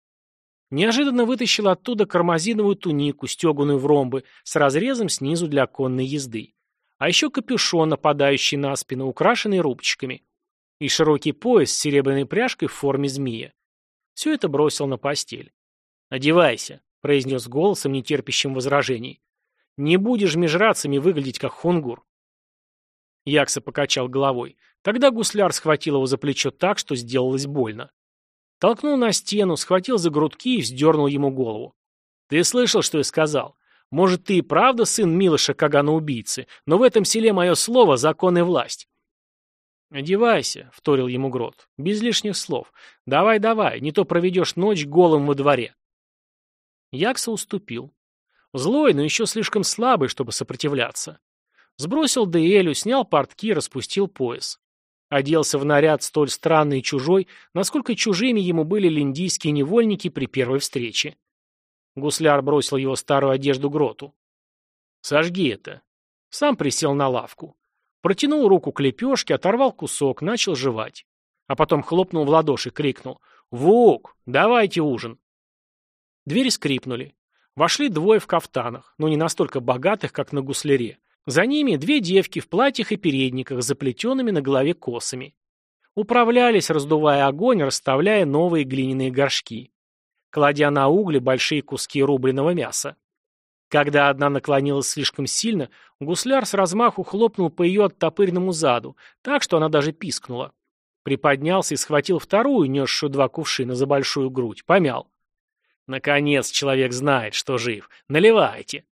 Неожиданно вытащил оттуда кармазиновую тунику, стеганую в ромбы, с разрезом снизу для конной езды. А еще капюшон, нападающий на спину, украшенный рубчиками. И широкий пояс с серебряной пряжкой в форме змея. Все это бросил на постель. «Одевайся», — произнес голосом, нетерпящим возражений. «Не будешь межрацами выглядеть, как хунгур». Якса покачал головой. Тогда гусляр схватил его за плечо так, что сделалось больно. Толкнул на стену, схватил за грудки и вздернул ему голову. «Ты слышал, что я сказал? Может, ты и правда сын Милыша Кагана-убийцы, но в этом селе мое слово — закон и власть». «Одевайся», — вторил ему Грот, — «без лишних слов. Давай-давай, не то проведешь ночь голым во дворе». Якса уступил. Злой, но еще слишком слабый, чтобы сопротивляться. Сбросил Деэлю, снял портки, распустил пояс. Оделся в наряд столь странный и чужой, насколько чужими ему были линдийские невольники при первой встрече. Гусляр бросил его старую одежду гроту. «Сожги это». Сам присел на лавку. Протянул руку к лепешке, оторвал кусок, начал жевать. А потом хлопнул в ладоши, крикнул «Вук, давайте ужин!» Двери скрипнули. Вошли двое в кафтанах, но не настолько богатых, как на гусляре. За ними две девки в платьях и передниках, заплетенными на голове косами. Управлялись, раздувая огонь, расставляя новые глиняные горшки. Кладя на угли большие куски рубленого мяса. Когда одна наклонилась слишком сильно, гусляр с размаху хлопнул по ее оттопыренному заду, так что она даже пискнула. Приподнялся и схватил вторую, несшую два кувшина за большую грудь, помял. Наконец человек знает, что жив. Наливайте.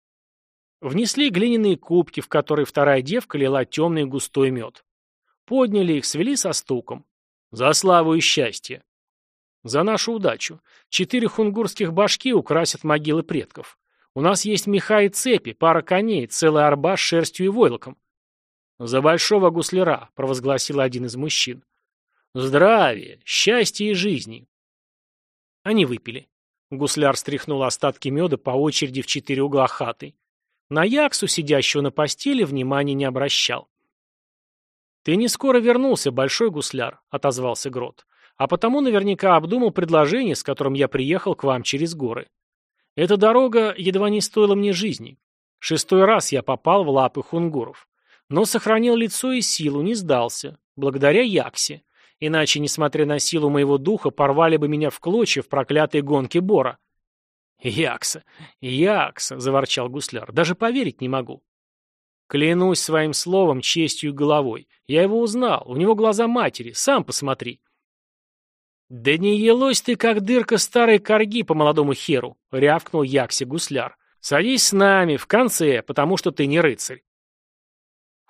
Внесли глиняные кубки, в которые вторая девка лила темный густой мед. Подняли их, свели со стуком. За славу и счастье. За нашу удачу. Четыре хунгурских башки украсят могилы предков. У нас есть меха и цепи, пара коней, целая арба с шерстью и войлоком. За большого гусляра, провозгласил один из мужчин. Здравия, счастья и жизни. Они выпили. Гусляр стряхнул остатки меда по очереди в четыре угла хаты. На Яксу, сидящего на постели, внимания не обращал. «Ты не скоро вернулся, большой гусляр», — отозвался Грот. «А потому наверняка обдумал предложение, с которым я приехал к вам через горы. Эта дорога едва не стоила мне жизни. Шестой раз я попал в лапы хунгуров. Но сохранил лицо и силу, не сдался. Благодаря Яксе. Иначе, несмотря на силу моего духа, порвали бы меня в клочья в проклятой гонке Бора. «Якса! Якса!» — заворчал гусляр. «Даже поверить не могу». «Клянусь своим словом, честью и головой. Я его узнал. У него глаза матери. Сам посмотри». «Да не елось ты, как дырка старой корги по молодому херу», — рявкнул Якси гусляр. «Садись с нами, в конце, потому что ты не рыцарь».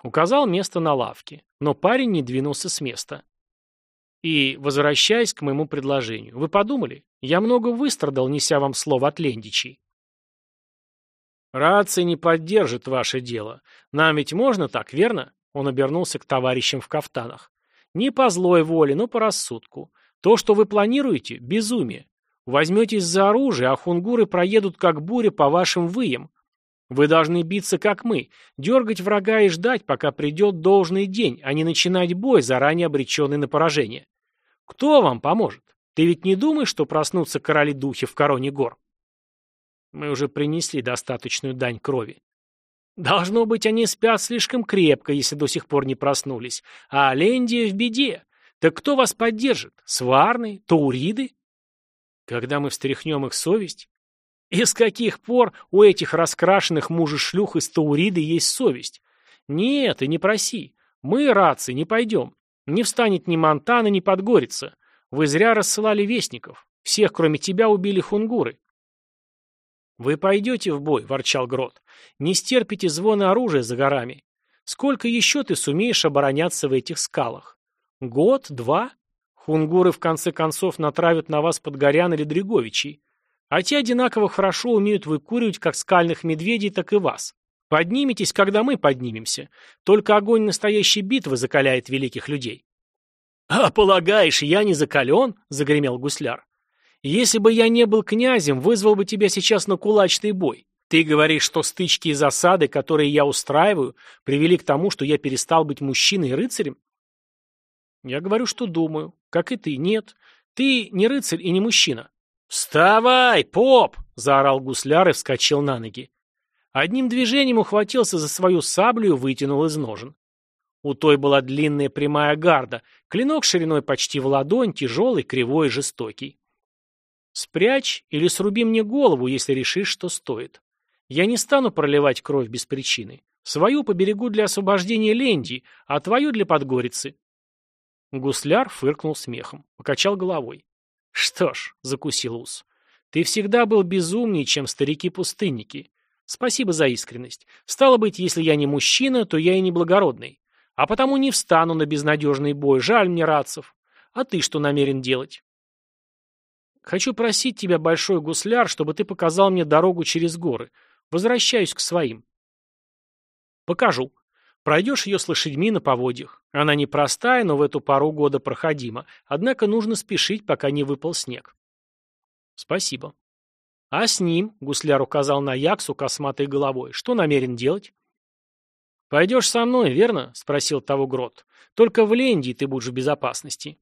Указал место на лавке, но парень не двинулся с места. И, возвращаясь к моему предложению, вы подумали? Я много выстрадал, неся вам слово от лендичей. Рация не поддержит ваше дело. Нам ведь можно так, верно? Он обернулся к товарищам в кафтанах. Не по злой воле, но по рассудку. То, что вы планируете, безумие. Возьметесь за оружие, а хунгуры проедут как буря по вашим выям. Вы должны биться, как мы, дергать врага и ждать, пока придет должный день, а не начинать бой, заранее обреченный на поражение. Кто вам поможет? Ты ведь не думаешь, что проснутся короли-духи в короне гор? Мы уже принесли достаточную дань крови. Должно быть, они спят слишком крепко, если до сих пор не проснулись. А Лендия в беде. Так кто вас поддержит? Сварны? Тауриды? Когда мы встряхнем их совесть, и с каких пор у этих раскрашенных мужа-шлюх из Тауриды есть совесть? Нет, и не проси. Мы, рации, не пойдем. Не встанет ни Монтана, ни Подгорица. Вы зря рассылали вестников. Всех, кроме тебя, убили хунгуры. «Вы пойдете в бой», — ворчал Грот. «Не стерпите звона оружия за горами. Сколько еще ты сумеешь обороняться в этих скалах? Год? Два? Хунгуры в конце концов натравят на вас подгорян или Дриговичей. А те одинаково хорошо умеют выкуривать как скальных медведей, так и вас. Подниметесь, когда мы поднимемся. Только огонь настоящей битвы закаляет великих людей. «А полагаешь, я не закален?» — загремел гусляр. «Если бы я не был князем, вызвал бы тебя сейчас на кулачный бой. Ты говоришь, что стычки и засады, которые я устраиваю, привели к тому, что я перестал быть мужчиной и рыцарем? Я говорю, что думаю. Как и ты. Нет. Ты не рыцарь и не мужчина. «Вставай, поп!» — заорал гусляр и вскочил на ноги. Одним движением ухватился за свою саблю и вытянул из ножен. У той была длинная прямая гарда, клинок шириной почти в ладонь, тяжелый, кривой и жестокий. «Спрячь или сруби мне голову, если решишь, что стоит. Я не стану проливать кровь без причины. Свою поберегу для освобождения Ленди, а твою для Подгорицы». Гусляр фыркнул смехом, покачал головой. «Что ж», — закусил ус, — «ты всегда был безумнее, чем старики-пустынники. Спасибо за искренность. Стало быть, если я не мужчина, то я и не благородный. А потому не встану на безнадежный бой, жаль мне радцев. А ты что намерен делать? Хочу просить тебя, большой гусляр, чтобы ты показал мне дорогу через горы. Возвращаюсь к своим. Покажу. Пройдешь ее с лошадьми на поводьях. Она непростая, но в эту пару года проходима. Однако нужно спешить, пока не выпал снег. Спасибо. А с ним, гусляр указал на Яксу косматой головой, что намерен делать? Пойдешь со мной, верно? Спросил того Грот. Только в Лендии ты будешь в безопасности.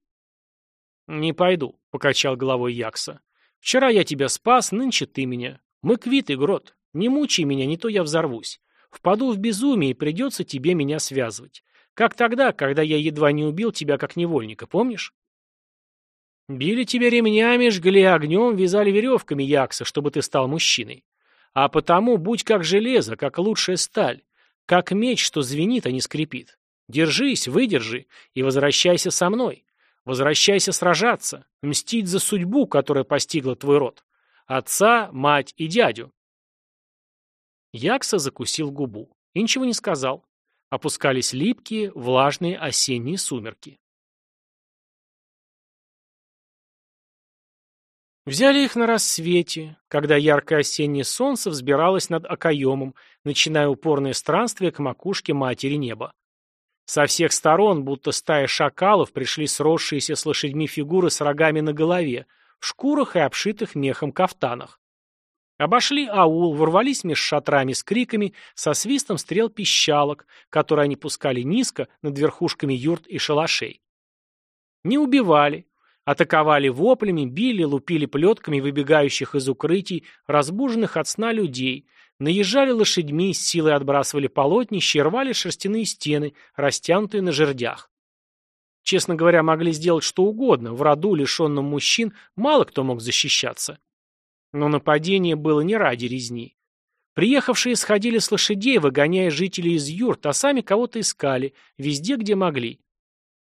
Не пойду, покачал головой Якса. Вчера я тебя спас, нынче ты меня. Мы квиты, Грот. Не мучай меня, не то я взорвусь. Впаду в безумие, и придется тебе меня связывать. Как тогда, когда я едва не убил тебя как невольника, помнишь? Били тебя ремнями, жгли огнем, вязали веревками, Якса, чтобы ты стал мужчиной. А потому будь как железо, как лучшая сталь, как меч, что звенит, а не скрипит. Держись, выдержи и возвращайся со мной. Возвращайся сражаться, мстить за судьбу, которая постигла твой род. Отца, мать и дядю. Якса закусил губу и ничего не сказал. Опускались липкие, влажные осенние сумерки. Взяли их на рассвете, когда яркое осеннее солнце взбиралось над окоемом, начиная упорное странствие к макушке матери неба. Со всех сторон, будто стая шакалов, пришли сросшиеся с лошадьми фигуры с рогами на голове, в шкурах и обшитых мехом кафтанах. Обошли аул, ворвались меж шатрами с криками, со свистом стрел пищалок, которые они пускали низко над верхушками юрт и шалашей. Не убивали, Атаковали воплями, били, лупили плетками выбегающих из укрытий, разбуженных от сна людей, наезжали лошадьми, с силой отбрасывали полотнища рвали шерстяные стены, растянутые на жердях. Честно говоря, могли сделать что угодно, в роду, лишенном мужчин, мало кто мог защищаться. Но нападение было не ради резни. Приехавшие сходили с лошадей, выгоняя жителей из юрт, а сами кого-то искали, везде, где могли.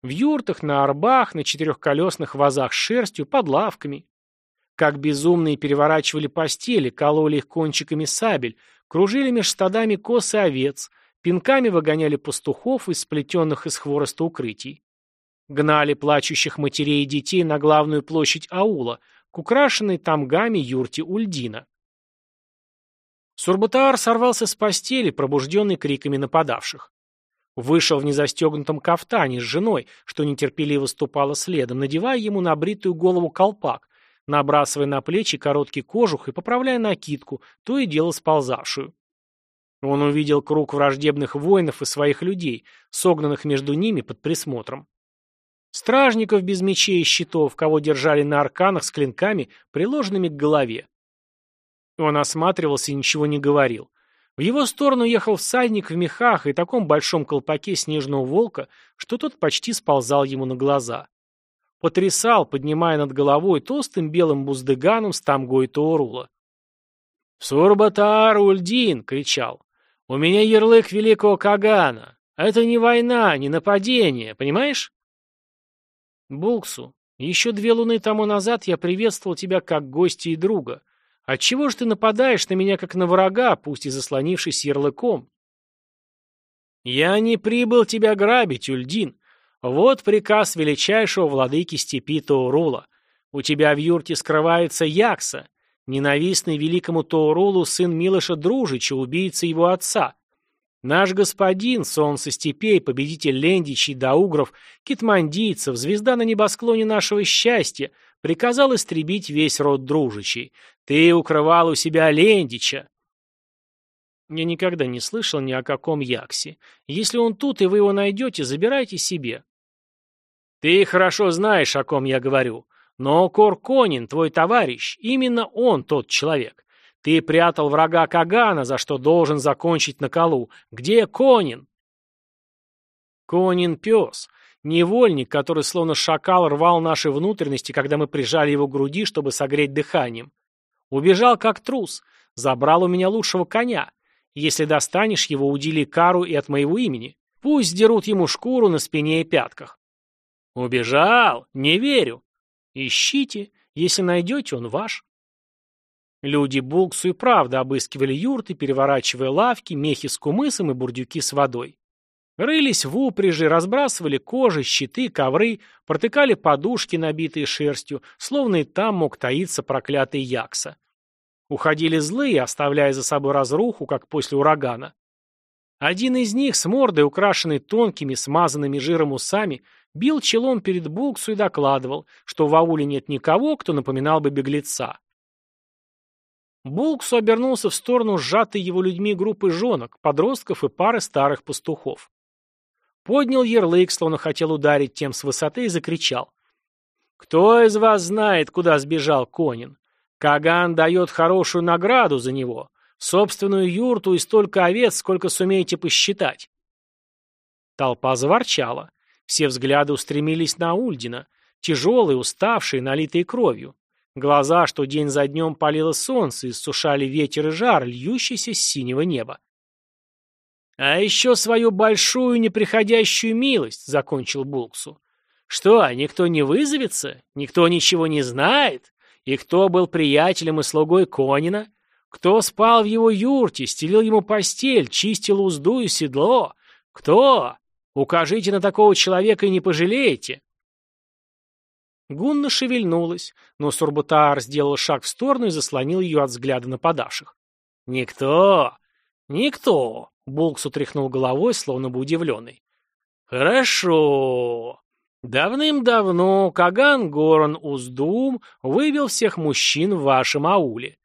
В юртах, на арбах, на четырехколесных вазах с шерстью, под лавками. Как безумные переворачивали постели, кололи их кончиками сабель, кружили меж стадами косы овец, пинками выгоняли пастухов из сплетенных из хвороста укрытий. Гнали плачущих матерей и детей на главную площадь аула, к украшенной тамгами юрте Ульдина. Сурбатаар сорвался с постели, пробужденный криками нападавших. Вышел в незастегнутом кафтане с женой, что нетерпеливо ступала следом, надевая ему на бритую голову колпак, набрасывая на плечи короткий кожух и поправляя накидку, то и дело сползавшую. Он увидел круг враждебных воинов и своих людей, согнанных между ними под присмотром. Стражников без мечей и щитов, кого держали на арканах с клинками, приложенными к голове. Он осматривался и ничего не говорил. В его сторону ехал всадник в мехах и таком большом колпаке снежного волка, что тот почти сползал ему на глаза. Потрясал, поднимая над головой толстым белым буздыганом с тамгой Тоорула. «Сурбатар Ульдин!» — кричал. «У меня ярлык великого Кагана. Это не война, не нападение, понимаешь?» «Булксу, еще две луны тому назад я приветствовал тебя как гостя и друга. Отчего же ты нападаешь на меня как на врага, пусть и заслонившись ярлыком? Я не прибыл тебя грабить, Ульдин. Вот приказ величайшего владыки степи Таурула. У тебя в юрте скрывается Якса, ненавистный великому Таурулу сын Милоша Дружича, убийца его отца. Наш господин, солнце степей, победитель лендичей, даугров, китмандийцев, звезда на небосклоне нашего счастья, приказал истребить весь род Дружичей. Ты укрывал у себя Лендича. Я никогда не слышал ни о каком Яксе. Если он тут, и вы его найдете, забирайте себе. Ты хорошо знаешь, о ком я говорю. Но Корконин, твой товарищ, именно он тот человек. Ты прятал врага Кагана, за что должен закончить на колу. Где Конин? Конин пес. Невольник, который словно шакал рвал наши внутренности, когда мы прижали его к груди, чтобы согреть дыханием. Убежал как трус, забрал у меня лучшего коня. Если достанешь его, удели кару и от моего имени. Пусть дерут ему шкуру на спине и пятках. Убежал? Не верю. Ищите. Если найдете, он ваш. Люди Булксу и правда обыскивали юрты, переворачивая лавки, мехи с кумысом и бурдюки с водой. Рылись в упряжи, разбрасывали кожи, щиты, ковры, протыкали подушки, набитые шерстью, словно и там мог таиться проклятый Якса. Уходили злые, оставляя за собой разруху, как после урагана. Один из них, с мордой, украшенной тонкими, смазанными жиром усами, бил челом перед Булксу и докладывал, что в ауле нет никого, кто напоминал бы беглеца. Булксу обернулся в сторону сжатой его людьми группы жонок, подростков и пары старых пастухов. Поднял ярлык, словно хотел ударить тем с высоты, и закричал. «Кто из вас знает, куда сбежал Конин? Каган дает хорошую награду за него, собственную юрту и столько овец, сколько сумеете посчитать». Толпа заворчала. Все взгляды устремились на Ульдина, тяжелые, уставшие, налитые кровью. Глаза, что день за днем палило солнце, иссушали ветер и жар, льющийся с синего неба. «А еще свою большую неприходящую милость», — закончил Булксу. «Что, никто не вызовется? Никто ничего не знает? И кто был приятелем и слугой Конина? Кто спал в его юрте, стелил ему постель, чистил узду и седло? Кто? Укажите на такого человека и не пожалеете». Гунна шевельнулась, но Сурбутаар сделал шаг в сторону и заслонил ее от взгляда нападавших. «Никто! Никто!» — Булкс утряхнул головой, словно бы удивленный. «Хорошо. Давным-давно Каган Горан Уздум выбил всех мужчин в вашем ауле.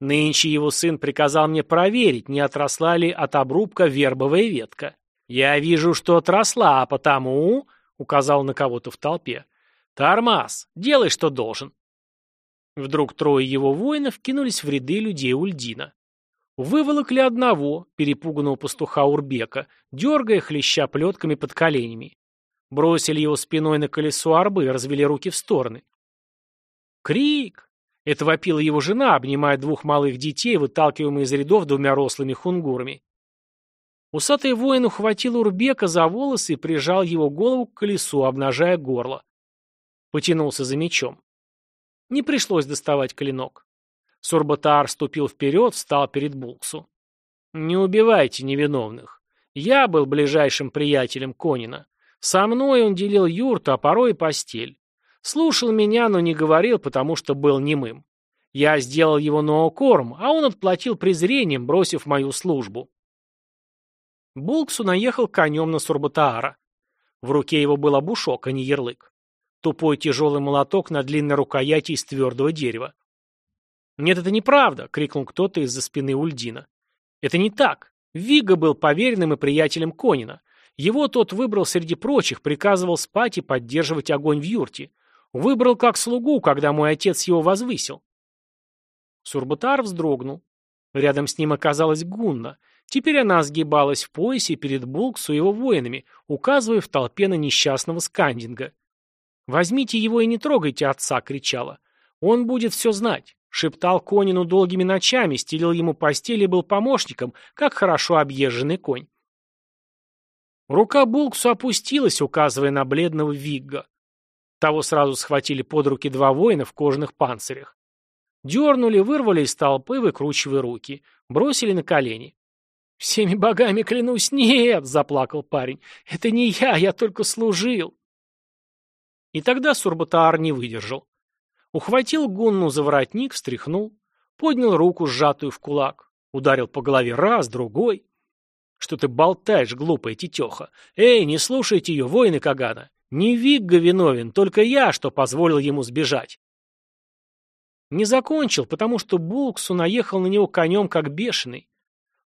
Нынче его сын приказал мне проверить, не отросла ли от обрубка вербовая ветка. Я вижу, что отросла, а потому...» — указал на кого-то в толпе. «Тормаз, делай, что должен». Вдруг трое его воинов кинулись в ряды людей Ульдина. Выволокли одного, перепуганного пастуха Урбека, дергая хлеща плетками под коленями. Бросили его спиной на колесо арбы и развели руки в стороны. Крик! Это вопила его жена, обнимая двух малых детей, выталкиваемых из рядов двумя рослыми хунгурами. Усатый воин ухватил Урбека за волосы и прижал его голову к колесу, обнажая горло. Потянулся за мечом. Не пришлось доставать клинок. Сурбатаар ступил вперед, встал перед Булксу. «Не убивайте невиновных. Я был ближайшим приятелем Конина. Со мной он делил юрту, а порой и постель. Слушал меня, но не говорил, потому что был немым. Я сделал его ноокорм, а он отплатил презрением, бросив мою службу». Булксу наехал конем на Сурбатаара. В руке его был обушок, а не ярлык. Тупой тяжелый молоток на длинной рукояти из твердого дерева. «Нет, это неправда!» — крикнул кто-то из-за спины Ульдина. «Это не так. Вига был поверенным и приятелем Конина. Его тот выбрал среди прочих, приказывал спать и поддерживать огонь в юрте. Выбрал как слугу, когда мой отец его возвысил». Сурбатар вздрогнул. Рядом с ним оказалась Гунна. Теперь она сгибалась в поясе перед Булксу и его воинами, указывая в толпе на несчастного скандинга. «Возьмите его и не трогайте отца!» — кричала. «Он будет все знать!» — шептал Конину долгими ночами, стелил ему постель и был помощником, как хорошо объезженный конь. Рука Булксу опустилась, указывая на бледного Вигга. Того сразу схватили под руки два воина в кожаных панцирях. Дернули, вырвали из толпы, выкручивая руки. Бросили на колени. «Всеми богами клянусь, нет!» — заплакал парень. «Это не я, я только служил!» И тогда Сурбатаар не выдержал. Ухватил Гунну за воротник, встряхнул, поднял руку, сжатую в кулак, ударил по голове раз, другой. Что ты болтаешь, глупая тетеха? Эй, не слушайте ее, воины Кагана. Не Вигга виновен, только я, что позволил ему сбежать. Не закончил, потому что Булксу наехал на него конем, как бешеный.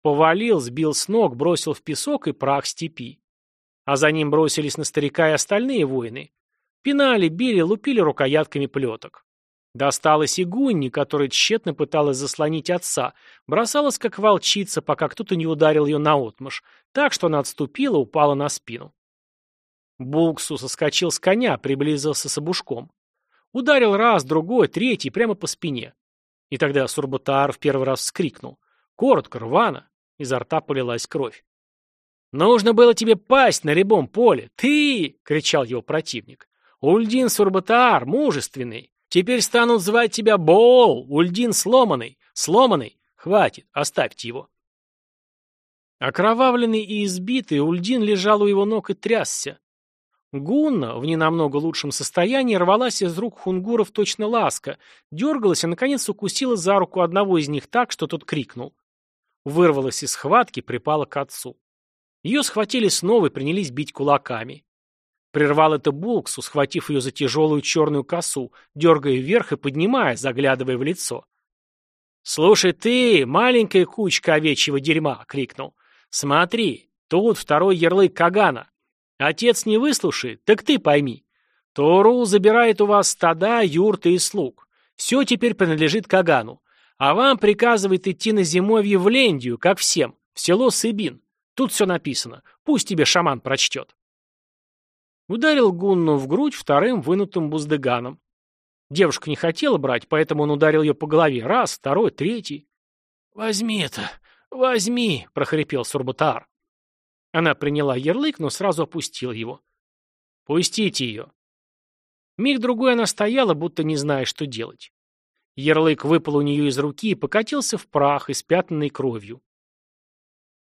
Повалил, сбил с ног, бросил в песок и прах степи. А за ним бросились на старика и остальные воины. Пинали, били, лупили рукоятками плеток. Досталось и Гунни, которая тщетно пыталась заслонить отца, бросалась как волчица, пока кто-то не ударил ее наотмашь, так что она отступила, упала на спину. Булксу соскочил с коня, приблизился с обушком. Ударил раз, другой, третий, прямо по спине. И тогда Сурбатаар в первый раз вскрикнул. Коротко, рвано. Изо рта полилась кровь. «Нужно было тебе пасть на рябом поле! Ты!» — кричал его противник. Ульдин Сурбатаар, мужественный. Теперь станут звать тебя Боол, Ульдин сломанный. Сломанный. Хватит, оставьте его. Окровавленный и избитый, Ульдин лежал у его ног и трясся. Гунна, в ненамного лучшем состоянии, рвалась из рук хунгуров точно ласка, дергалась и, наконец, укусила за руку одного из них так, что тот крикнул. Вырвалась из схватки, припала к отцу. Ее схватили снова и принялись бить кулаками. Прервал это Булксу, схватив ее за тяжелую черную косу, дергая вверх и поднимая, заглядывая в лицо. «Слушай ты, маленькая кучка овечьего дерьма!» — крикнул. «Смотри, тут второй ярлык Кагана. Отец не выслушает, так ты пойми. Тору забирает у вас стада, юрты и слуг. Все теперь принадлежит Кагану. А вам приказывает идти на зимовье в Лендию, как всем, в село Сыбин. Тут все написано. Пусть тебе шаман прочтет. Ударил Гунну в грудь вторым вынутым буздыганом. Девушка не хотела брать, поэтому он ударил ее по голове. Раз, второй, третий. «Возьми это! Возьми!» — прохрипел Сурбатар. Она приняла ярлык, но сразу опустила его. «Пустите ее!» Миг-другой она стояла, будто не зная, что делать. Ярлык выпал у нее из руки и покатился в прах, испятнанный кровью.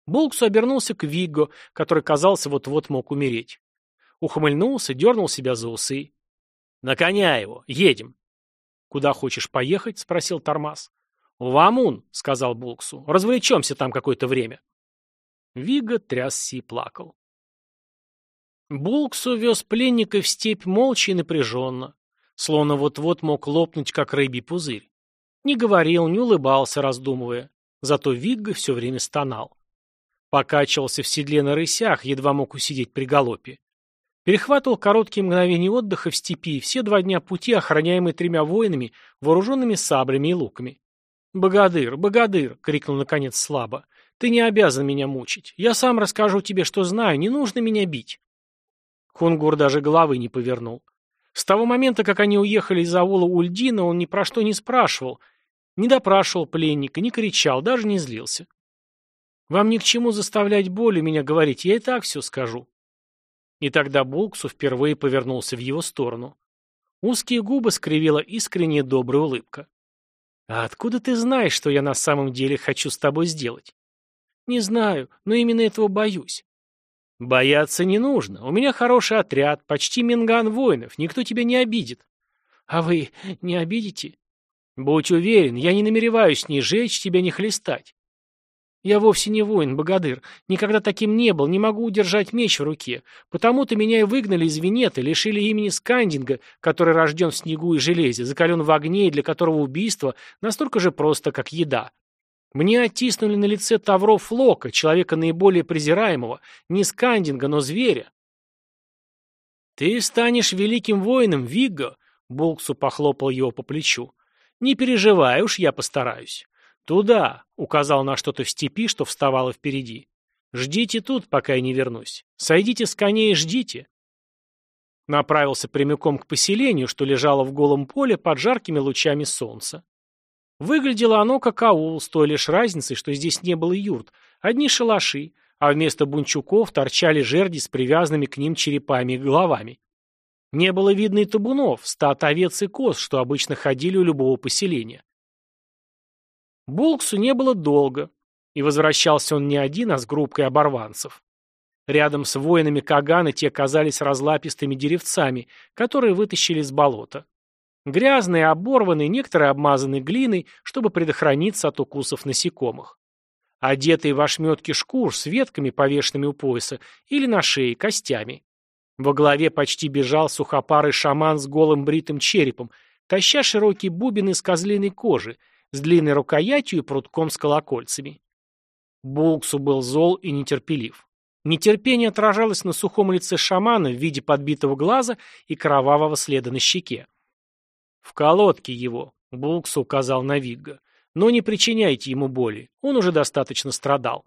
Булксу обернулся к Вигго, который, казался, вот-вот мог умереть. Ухмыльнулся, дернул себя за усы. «На коня его! Едем!» «Куда хочешь поехать?» — спросил Тормаз. «В Амун», — сказал Булксу. «Развлечемся там какое-то время». Вига трясся и плакал. Булксу вез пленника в степь молча и напряженно, словно вот-вот мог лопнуть, как рыбий пузырь. Не говорил, не улыбался, раздумывая. Зато Вигга все время стонал. Покачивался в седле на рысях, едва мог усидеть при галопе. Перехватывал короткие мгновения отдыха в степи, все два дня пути, охраняемые тремя воинами, вооруженными саблями и луками. «Богатырь, богатырь!» — крикнул наконец слабо. «Ты не обязан меня мучить. Я сам расскажу тебе, что знаю, не нужно меня бить». Хунгур даже головы не повернул. С того момента, как они уехали из аула Ульдина, он ни про что не спрашивал, не допрашивал пленника, не кричал, даже не злился. Вам ни к чему заставлять болью меня говорить, я и так все скажу. И тогда Булксу впервые повернулся в его сторону. Узкие губы скривила искренняя добрая улыбка. «А откуда ты знаешь, что я на самом деле хочу с тобой сделать?» «Не знаю, но именно этого боюсь». «Бояться не нужно. У меня хороший отряд, почти минган воинов, никто тебя не обидит». «А вы не обидите?» «Будь уверен, я не намереваюсь ни жечь тебя, ни хлестать. Я вовсе не воин, Богатырь. Никогда таким не был, не могу удержать меч в руке. Потому-то меня и выгнали из Венеты, лишили имени Скандинга, который рожден в снегу и железе, закален в огне и для которого убийство настолько же просто, как еда. Мне оттиснули на лице Тавров Флока, человека наиболее презираемого, не Скандинга, но зверя. «Ты станешь великим воином, Вигго!» Булксу похлопал его по плечу. «Не переживай уж, я постараюсь. «Туда!» — указал на что-то в степи, что вставало впереди. «Ждите тут, пока я не вернусь. Сойдите с коней и ждите!» Направился прямиком к поселению, что лежало в голом поле под жаркими лучами солнца. Выглядело оно как аул, с той лишь разницей, что здесь не было юрт, одни шалаши, а вместо бунчуков торчали жерди с привязанными к ним черепами и головами. Не было видно и табунов, стад овец и коз, что обычно ходили у любого поселения. Булксу не было долго, и возвращался он не один, а с группкой оборванцев. Рядом с воинами Кагана те казались разлапистыми деревцами, которые вытащили из болота. Грязные, оборванные, некоторые обмазаны глиной, чтобы предохраниться от укусов насекомых. Одетые в ошметки шкур с ветками, повешенными у пояса, или на шее, костями. Во главе почти бежал сухопарый шаман с голым бритым черепом, таща широкий бубен из козлиной кожи, с длинной рукоятью и прутком с колокольцами. Булксу был зол и нетерпелив. Нетерпение отражалось на сухом лице шамана в виде подбитого глаза и кровавого следа на щеке. «В колодке его», — Булксу указал на Вигга. «Но не причиняйте ему боли, он уже достаточно страдал».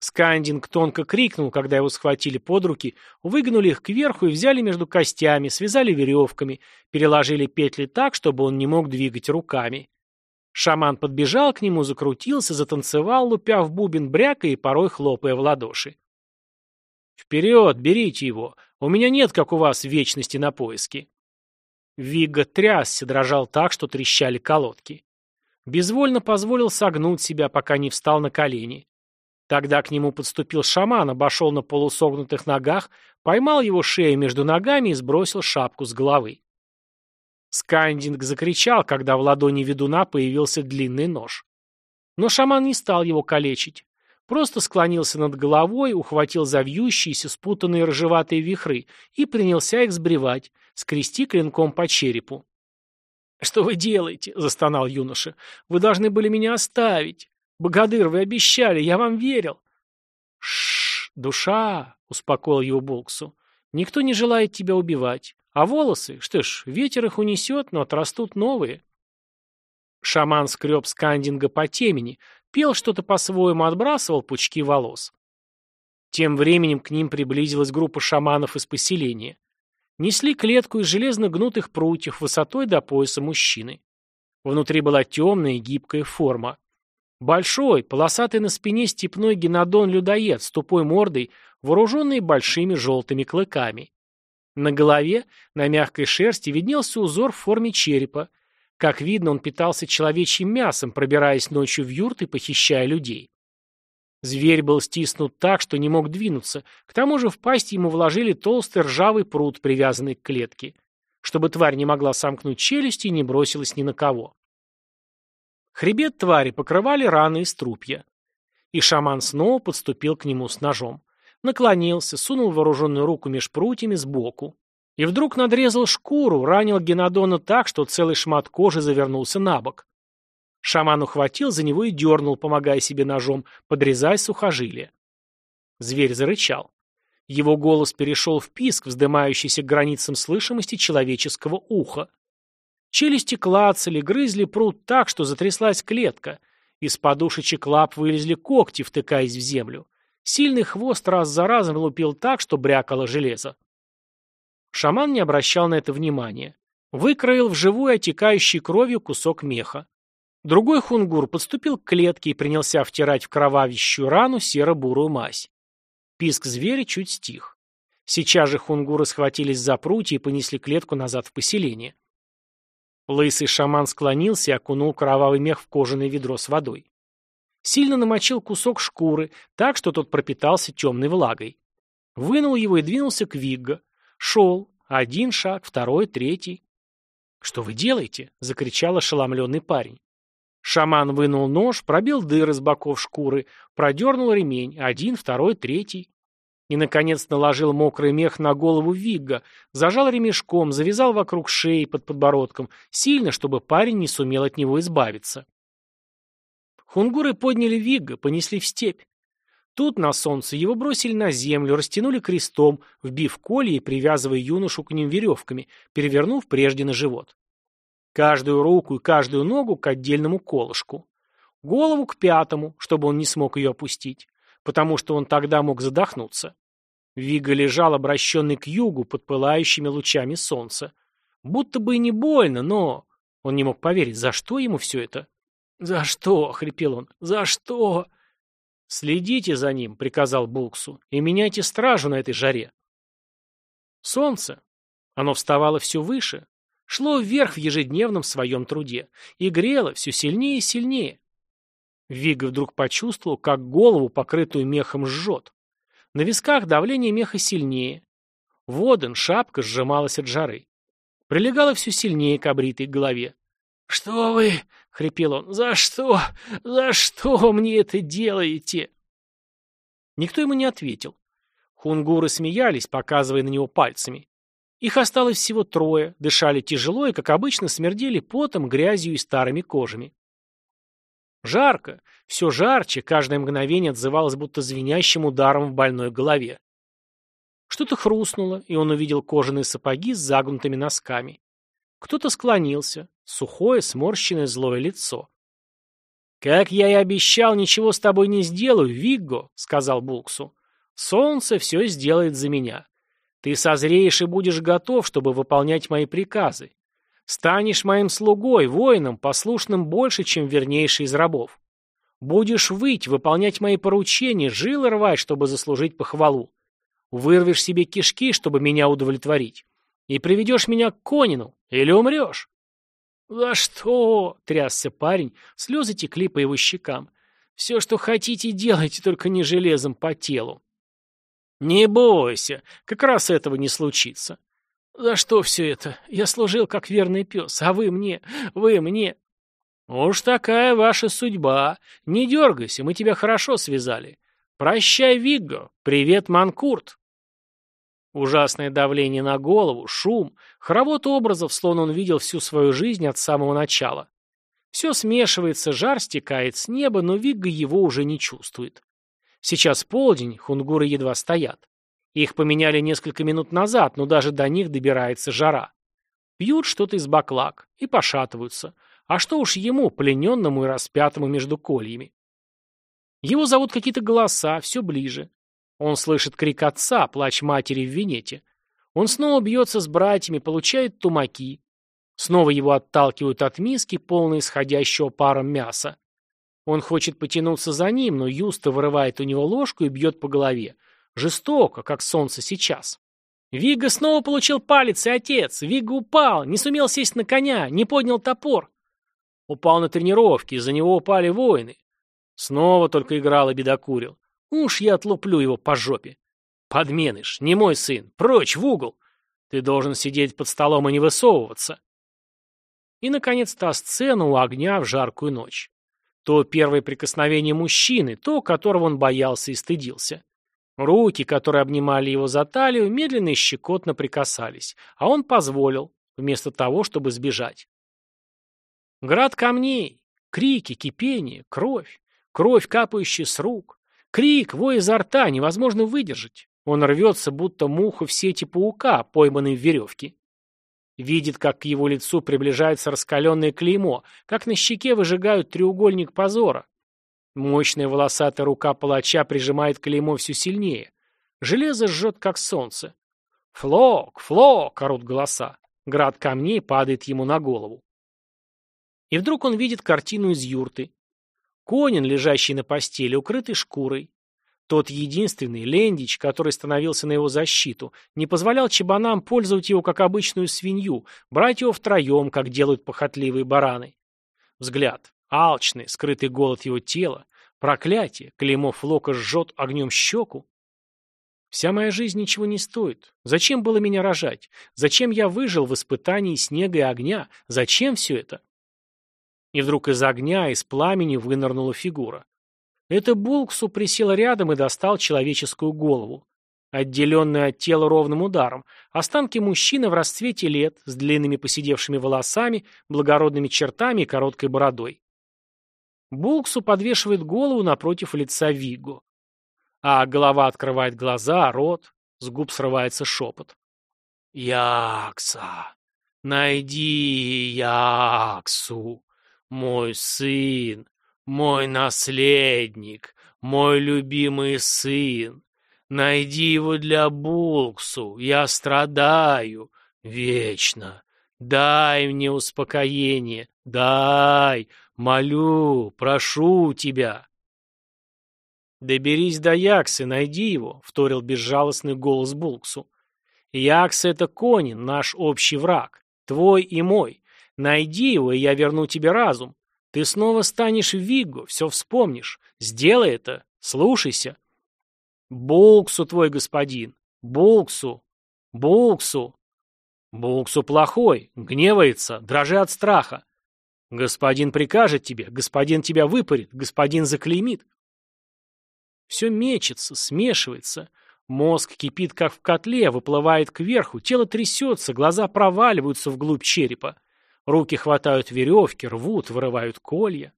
Скандинг тонко крикнул, когда его схватили под руки, выгнули их кверху и взяли между костями, связали веревками, переложили петли так, чтобы он не мог двигать руками. Шаман подбежал к нему, закрутился, затанцевал, лупя в бубен бряка и порой хлопая в ладоши. «Вперед, берите его! У меня нет, как у вас, вечности на поиски!» Вигга трясся, дрожал так, что трещали колодки. Безвольно позволил согнуть себя, пока не встал на колени. Тогда к нему подступил шаман, обошел на полусогнутых ногах, поймал его шею между ногами и сбросил шапку с головы. Скандинг закричал, когда в ладони ведуна появился длинный нож. Но шаман не стал его калечить. просто склонился над головой, ухватил завьющиеся, спутанные рыжеватые вихры и принялся их сбривать, скрести клинком по черепу. «Что вы делаете?» — застонал юноша. «Вы должны были меня оставить. Богодыр, вы обещали, я вам верил». «Шш, душа!» — успокоил его Булксу. «Никто не желает тебя убивать. А волосы? Что ж, ветер их унесет, но отрастут новые». Шаман скреб скандинга по темени, пел что-то по-своему, отбрасывал пучки волос. Тем временем к ним приблизилась группа шаманов из поселения. Несли клетку из железно гнутых прутьев высотой до пояса мужчины. Внутри была темная гибкая форма. Большой, полосатый на спине степной генодон-людоед с тупой мордой, вооруженный большими желтыми клыками. На голове, на мягкой шерсти, виднелся узор в форме черепа. Как видно, он питался человечьим мясом, пробираясь ночью в юрты, похищая людей. Зверь был стиснут так, что не мог двинуться. К тому же в пасть ему вложили толстый ржавый пруд, привязанный к клетке, чтобы тварь не могла сомкнуть челюсти и не бросилась ни на кого. Хребет твари покрывали раны и струпья. И шаман снова подступил к нему с ножом. Наклонился, сунул вооруженную руку меж прутьями сбоку. И вдруг надрезал шкуру, ранил Генадона так, что целый шмат кожи завернулся на бок. Шаман ухватил за него и дернул, помогая себе ножом, подрезая сухожилие. Зверь зарычал. Его голос перешел в писк, вздымающийся к границам слышимости человеческого уха. Челюсти клацали, грызли пруд так, что затряслась клетка. Из подушечек лап вылезли когти, втыкаясь в землю. Сильный хвост раз за разом лупил так, что брякало железо. Шаман не обращал на это внимания. Выкроил в живую отекающий кровью кусок меха. Другой хунгур подступил к клетке и принялся втирать в кровавящую рану серо-бурую мазь. Писк зверя чуть стих. Сейчас же хунгуры схватились за прутья и понесли клетку назад в поселение. Лысый шаман склонился и окунул кровавый мех в кожаное ведро с водой. Сильно намочил кусок шкуры, так что тот пропитался темной влагой. Вынул его и двинулся к Вигго. Шел. Один шаг, второй, третий. «Что вы делаете?» — закричал ошеломленный парень. Шаман вынул нож, пробил дыры с боков шкуры, продернул ремень, один, второй, третий. И, наконец, наложил мокрый мех на голову Вигга, зажал ремешком, завязал вокруг шеи под подбородком, сильно, чтобы парень не сумел от него избавиться. Хунгуры подняли Вигга, понесли в степь. Тут на солнце его бросили на землю, растянули крестом, вбив колья и привязывая юношу к ним веревками, перевернув прежде на живот. Каждую руку и каждую ногу к отдельному колышку. Голову к пятому, чтобы он не смог ее опустить, потому что он тогда мог задохнуться. Вига лежал обращенный к югу под пылающими лучами солнца. Будто бы и не больно, но... Он не мог поверить, за что ему все это? «За что?» — хрипел он. «За что?» «Следите за ним», — приказал Булксу, — «и меняйте стражу на этой жаре». Солнце. Оно вставало все выше, шло вверх в ежедневном своем труде и грело все сильнее и сильнее. Вига вдруг почувствовал, как голову, покрытую мехом, жжет. На висках давление меха сильнее. Воден, шапка сжималась от жары. Прилегала все сильнее к обритой голове. «Что вы?» — хрипел он. «За что? За что мне это делаете?» Никто ему не ответил. Хунгуры смеялись, показывая на него пальцами. Их осталось всего трое, дышали тяжело и, как обычно, смердели потом, грязью и старыми кожами. Жарко, все жарче, каждое мгновение отзывалось будто звенящим ударом в больной голове. Что-то хрустнуло, и он увидел кожаные сапоги с загнутыми носками. Кто-то склонился, сухое, сморщенное злое лицо. «Как я и обещал, ничего с тобой не сделаю, Вигго», — сказал Булксу. «Солнце все сделает за меня. Ты созреешь и будешь готов, чтобы выполнять мои приказы. Станешь моим слугой, воином, послушным больше, чем вернейший из рабов. Будешь выть, выполнять мои поручения, жилы рвать, чтобы заслужить похвалу. Вырвешь себе кишки, чтобы меня удовлетворить. И приведешь меня к Конину, или умрешь. «За что?» — трясся парень, слезы текли по его щекам. «Все, что хотите, делайте, только не железом по телу». «Не бойся, как раз этого не случится». «За что все это? Я служил как верный пес, а вы мне, вы мне...» Уж такая ваша судьба. Не дергайся, мы тебя хорошо связали. Прощай, Вигго. Привет, Манкурт. Ужасное давление на голову, шум, хоровод образов, словно он видел всю свою жизнь от самого начала. Все смешивается, жар стекает с неба, но Вигга его уже не чувствует. Сейчас полдень, хунгуры едва стоят. Их поменяли несколько минут назад, но даже до них добирается жара. Пьют что-то из баклак и пошатываются. А что уж ему, плененному и распятому между кольями? Его зовут какие-то голоса, все ближе. Он слышит крик отца, плач матери в винете. Он снова бьется с братьями, получает тумаки. Снова его отталкивают от миски, полной исходящего паром мяса. Он хочет потянуться за ним, но Юста вырывает у него ложку и бьет по голове. Жестоко, как солнце сейчас. Вига снова получил палец и отец. Вига упал, не сумел сесть на коня, не поднял топор. Упал на тренировке, из-за него упали воины. Снова только играл и бедокурил. Уж я отлуплю его по жопе. Подменыш, не мой сын, прочь в угол. Ты должен сидеть под столом и не высовываться. И, наконец, та сцена у огня в жаркую ночь. То первое прикосновение мужчины, то, которого он боялся и стыдился. Руки, которые обнимали его за талию, медленно и щекотно прикасались, а он позволил, вместо того, чтобы сбежать. Град камней, крики, кипение, кровь, кровь, капающая с рук, крик, вой изо рта, невозможно выдержать. Он рвется, будто муха в сети паука, пойманной в веревке. Видит, как к его лицу приближается раскаленное клеймо, как на щеке выжигают треугольник позора. Мощная волосатая рука палача прижимает клеймо все сильнее. Железо жжет, как солнце. «Флок! Флок!» — орут голоса. Град камней падает ему на голову. И вдруг он видит картину из юрты. Конин, лежащий на постели, укрытый шкурой. Тот единственный, Лендич, который становился на его защиту, не позволял чебанам пользовать его как обычную свинью, брать его втроем, как делают похотливые бараны. Взгляд. Алчный, скрытый голод его тела. Проклятие. Клеймо Флока жжет огнем щеку. Вся моя жизнь ничего не стоит. Зачем было меня рожать? Зачем я выжил в испытании снега и огня? Зачем все это? И вдруг из огня, из пламени вынырнула фигура. Это Булксу присел рядом и достал человеческую голову. Отделенную от тела ровным ударом, останки мужчины в расцвете лет, с длинными поседевшими волосами, благородными чертами и короткой бородой. Булксу подвешивает голову напротив лица Вигу. А голова открывает глаза, рот, с губ срывается шепот. «Якса! Найди Яксу! Мой сын! Мой наследник, мой любимый сын, найди его для Булксу, я страдаю, вечно. Дай мне успокоение, дай, молю, прошу тебя. «Доберись до Яксы, найди его», — вторил безжалостный голос Булксу. «Якса — это Конин, наш общий враг, твой и мой. Найди его, и я верну тебе разум. Ты снова станешь Вигго, все вспомнишь. Сделай это. Слушайся. Булксу твой господин. Булксу. Булксу. Булксу плохой, гневается, дрожи от страха. Господин прикажет тебе, господин тебя выпарит, господин заклеймит. Все мечется, смешивается. Мозг кипит, как в котле, выплывает кверху, тело трясется, глаза проваливаются вглубь черепа. Руки хватают веревки, рвут, вырывают колья.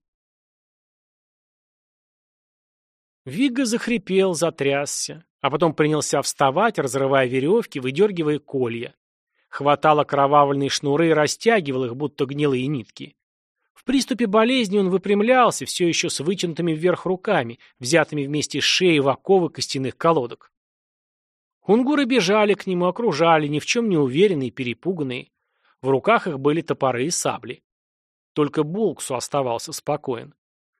Вигга захрипел, затрясся, а потом принялся вставать, разрывая веревки, выдергивая колья. Хватал окровавленные шнуры и растягивал их, будто гнилые нитки. В приступе болезни он выпрямлялся, все еще с вытянутыми вверх руками, взятыми вместе с шеей в оковы костяных колодок. Хунгуры бежали к нему, окружали, ни в чем не уверенные, перепуганные. В руках их были топоры и сабли. Только Булксу оставался спокоен.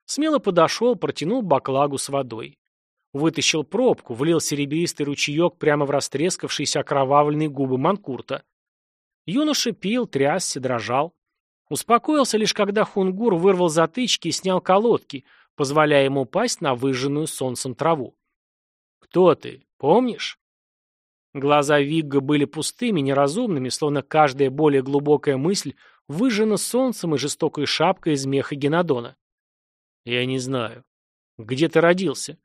Смело подошел, протянул баклагу с водой. Вытащил пробку, влил серебристый ручеек прямо в растрескавшиеся окровавленные губы Манкурта. Юноша пил, трясся, дрожал. Успокоился лишь, когда Хунгур вырвал затычки и снял колодки, позволяя ему упасть на выжженную солнцем траву. «Кто ты? Помнишь?» Глаза Вигга были пустыми, неразумными, словно каждая более глубокая мысль выжжена солнцем и жестокой шапкой из меха Генадона. Я не знаю. Где ты родился?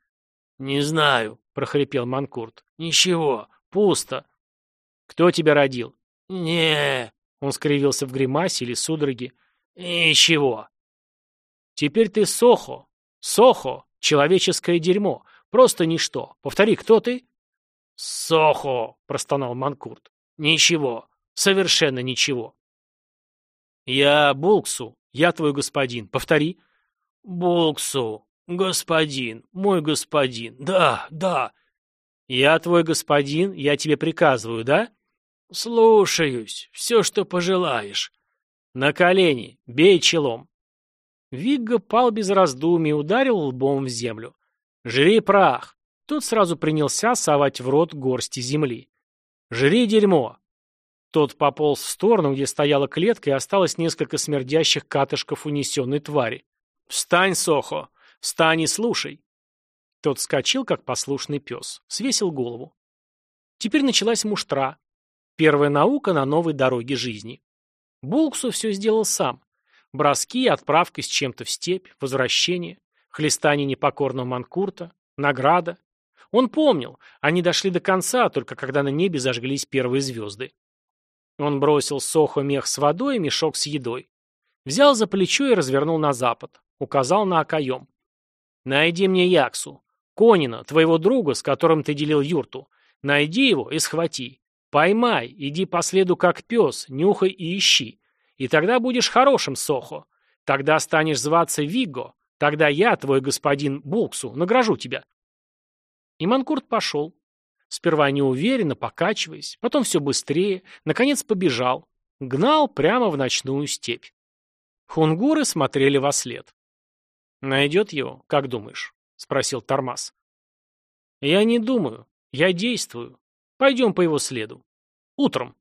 Не знаю, прохрипел Манкурт. Ничего, пусто. Кто тебя родил? Не, он скривился в гримасе или судороге. Ничего. Теперь ты Сохо. Сохо, человеческое дерьмо. Просто ничто. Повтори, кто ты? Сохо, простонал Манкурт. Ничего. Совершенно ничего. Я Булксу. Я твой господин. Повтори. Булксу. Господин. Мой господин. Да, да. Я твой господин. Я тебе приказываю, да? Слушаюсь. Все, что пожелаешь. На колени. Бей челом. Вигга пал без раздумий и ударил лбом в землю. «Жри прах!» Тот сразу принялся совать в рот горсти земли. «Жри дерьмо!» Тот пополз в сторону, где стояла клетка, и осталось несколько смердящих катышков унесенной твари. «Встань, Сохо! Встань и слушай!» Тот вскочил, как послушный пес, свесил голову. Теперь началась муштра. Первая наука на новой дороге жизни. Булксу все сделал сам. Броски, отправка с чем-то в степь, возвращение, хлестание непокорного манкурта, награда. Он помнил, они дошли до конца, только когда на небе зажглись первые звезды. Он бросил сохо мех с водой и мешок с едой. Взял за плечо и развернул на запад. Указал на окоем. «Найди мне Яксу. Конина, твоего друга, с которым ты делил юрту. Найди его и схвати. Поймай, иди по следу как пес, нюхай и ищи. И тогда будешь хорошим, Сохо. Тогда станешь зваться Виго. Тогда я, твой господин Булксу, награжу тебя. И Манкурт пошел. Сперва неуверенно, покачиваясь, потом все быстрее, наконец побежал. Гнал прямо в ночную степь. Хунгуры смотрели во след. «Найдет его, как думаешь?» — спросил Тормаз. «Я не думаю. Я действую. Пойдем по его следу. Утром».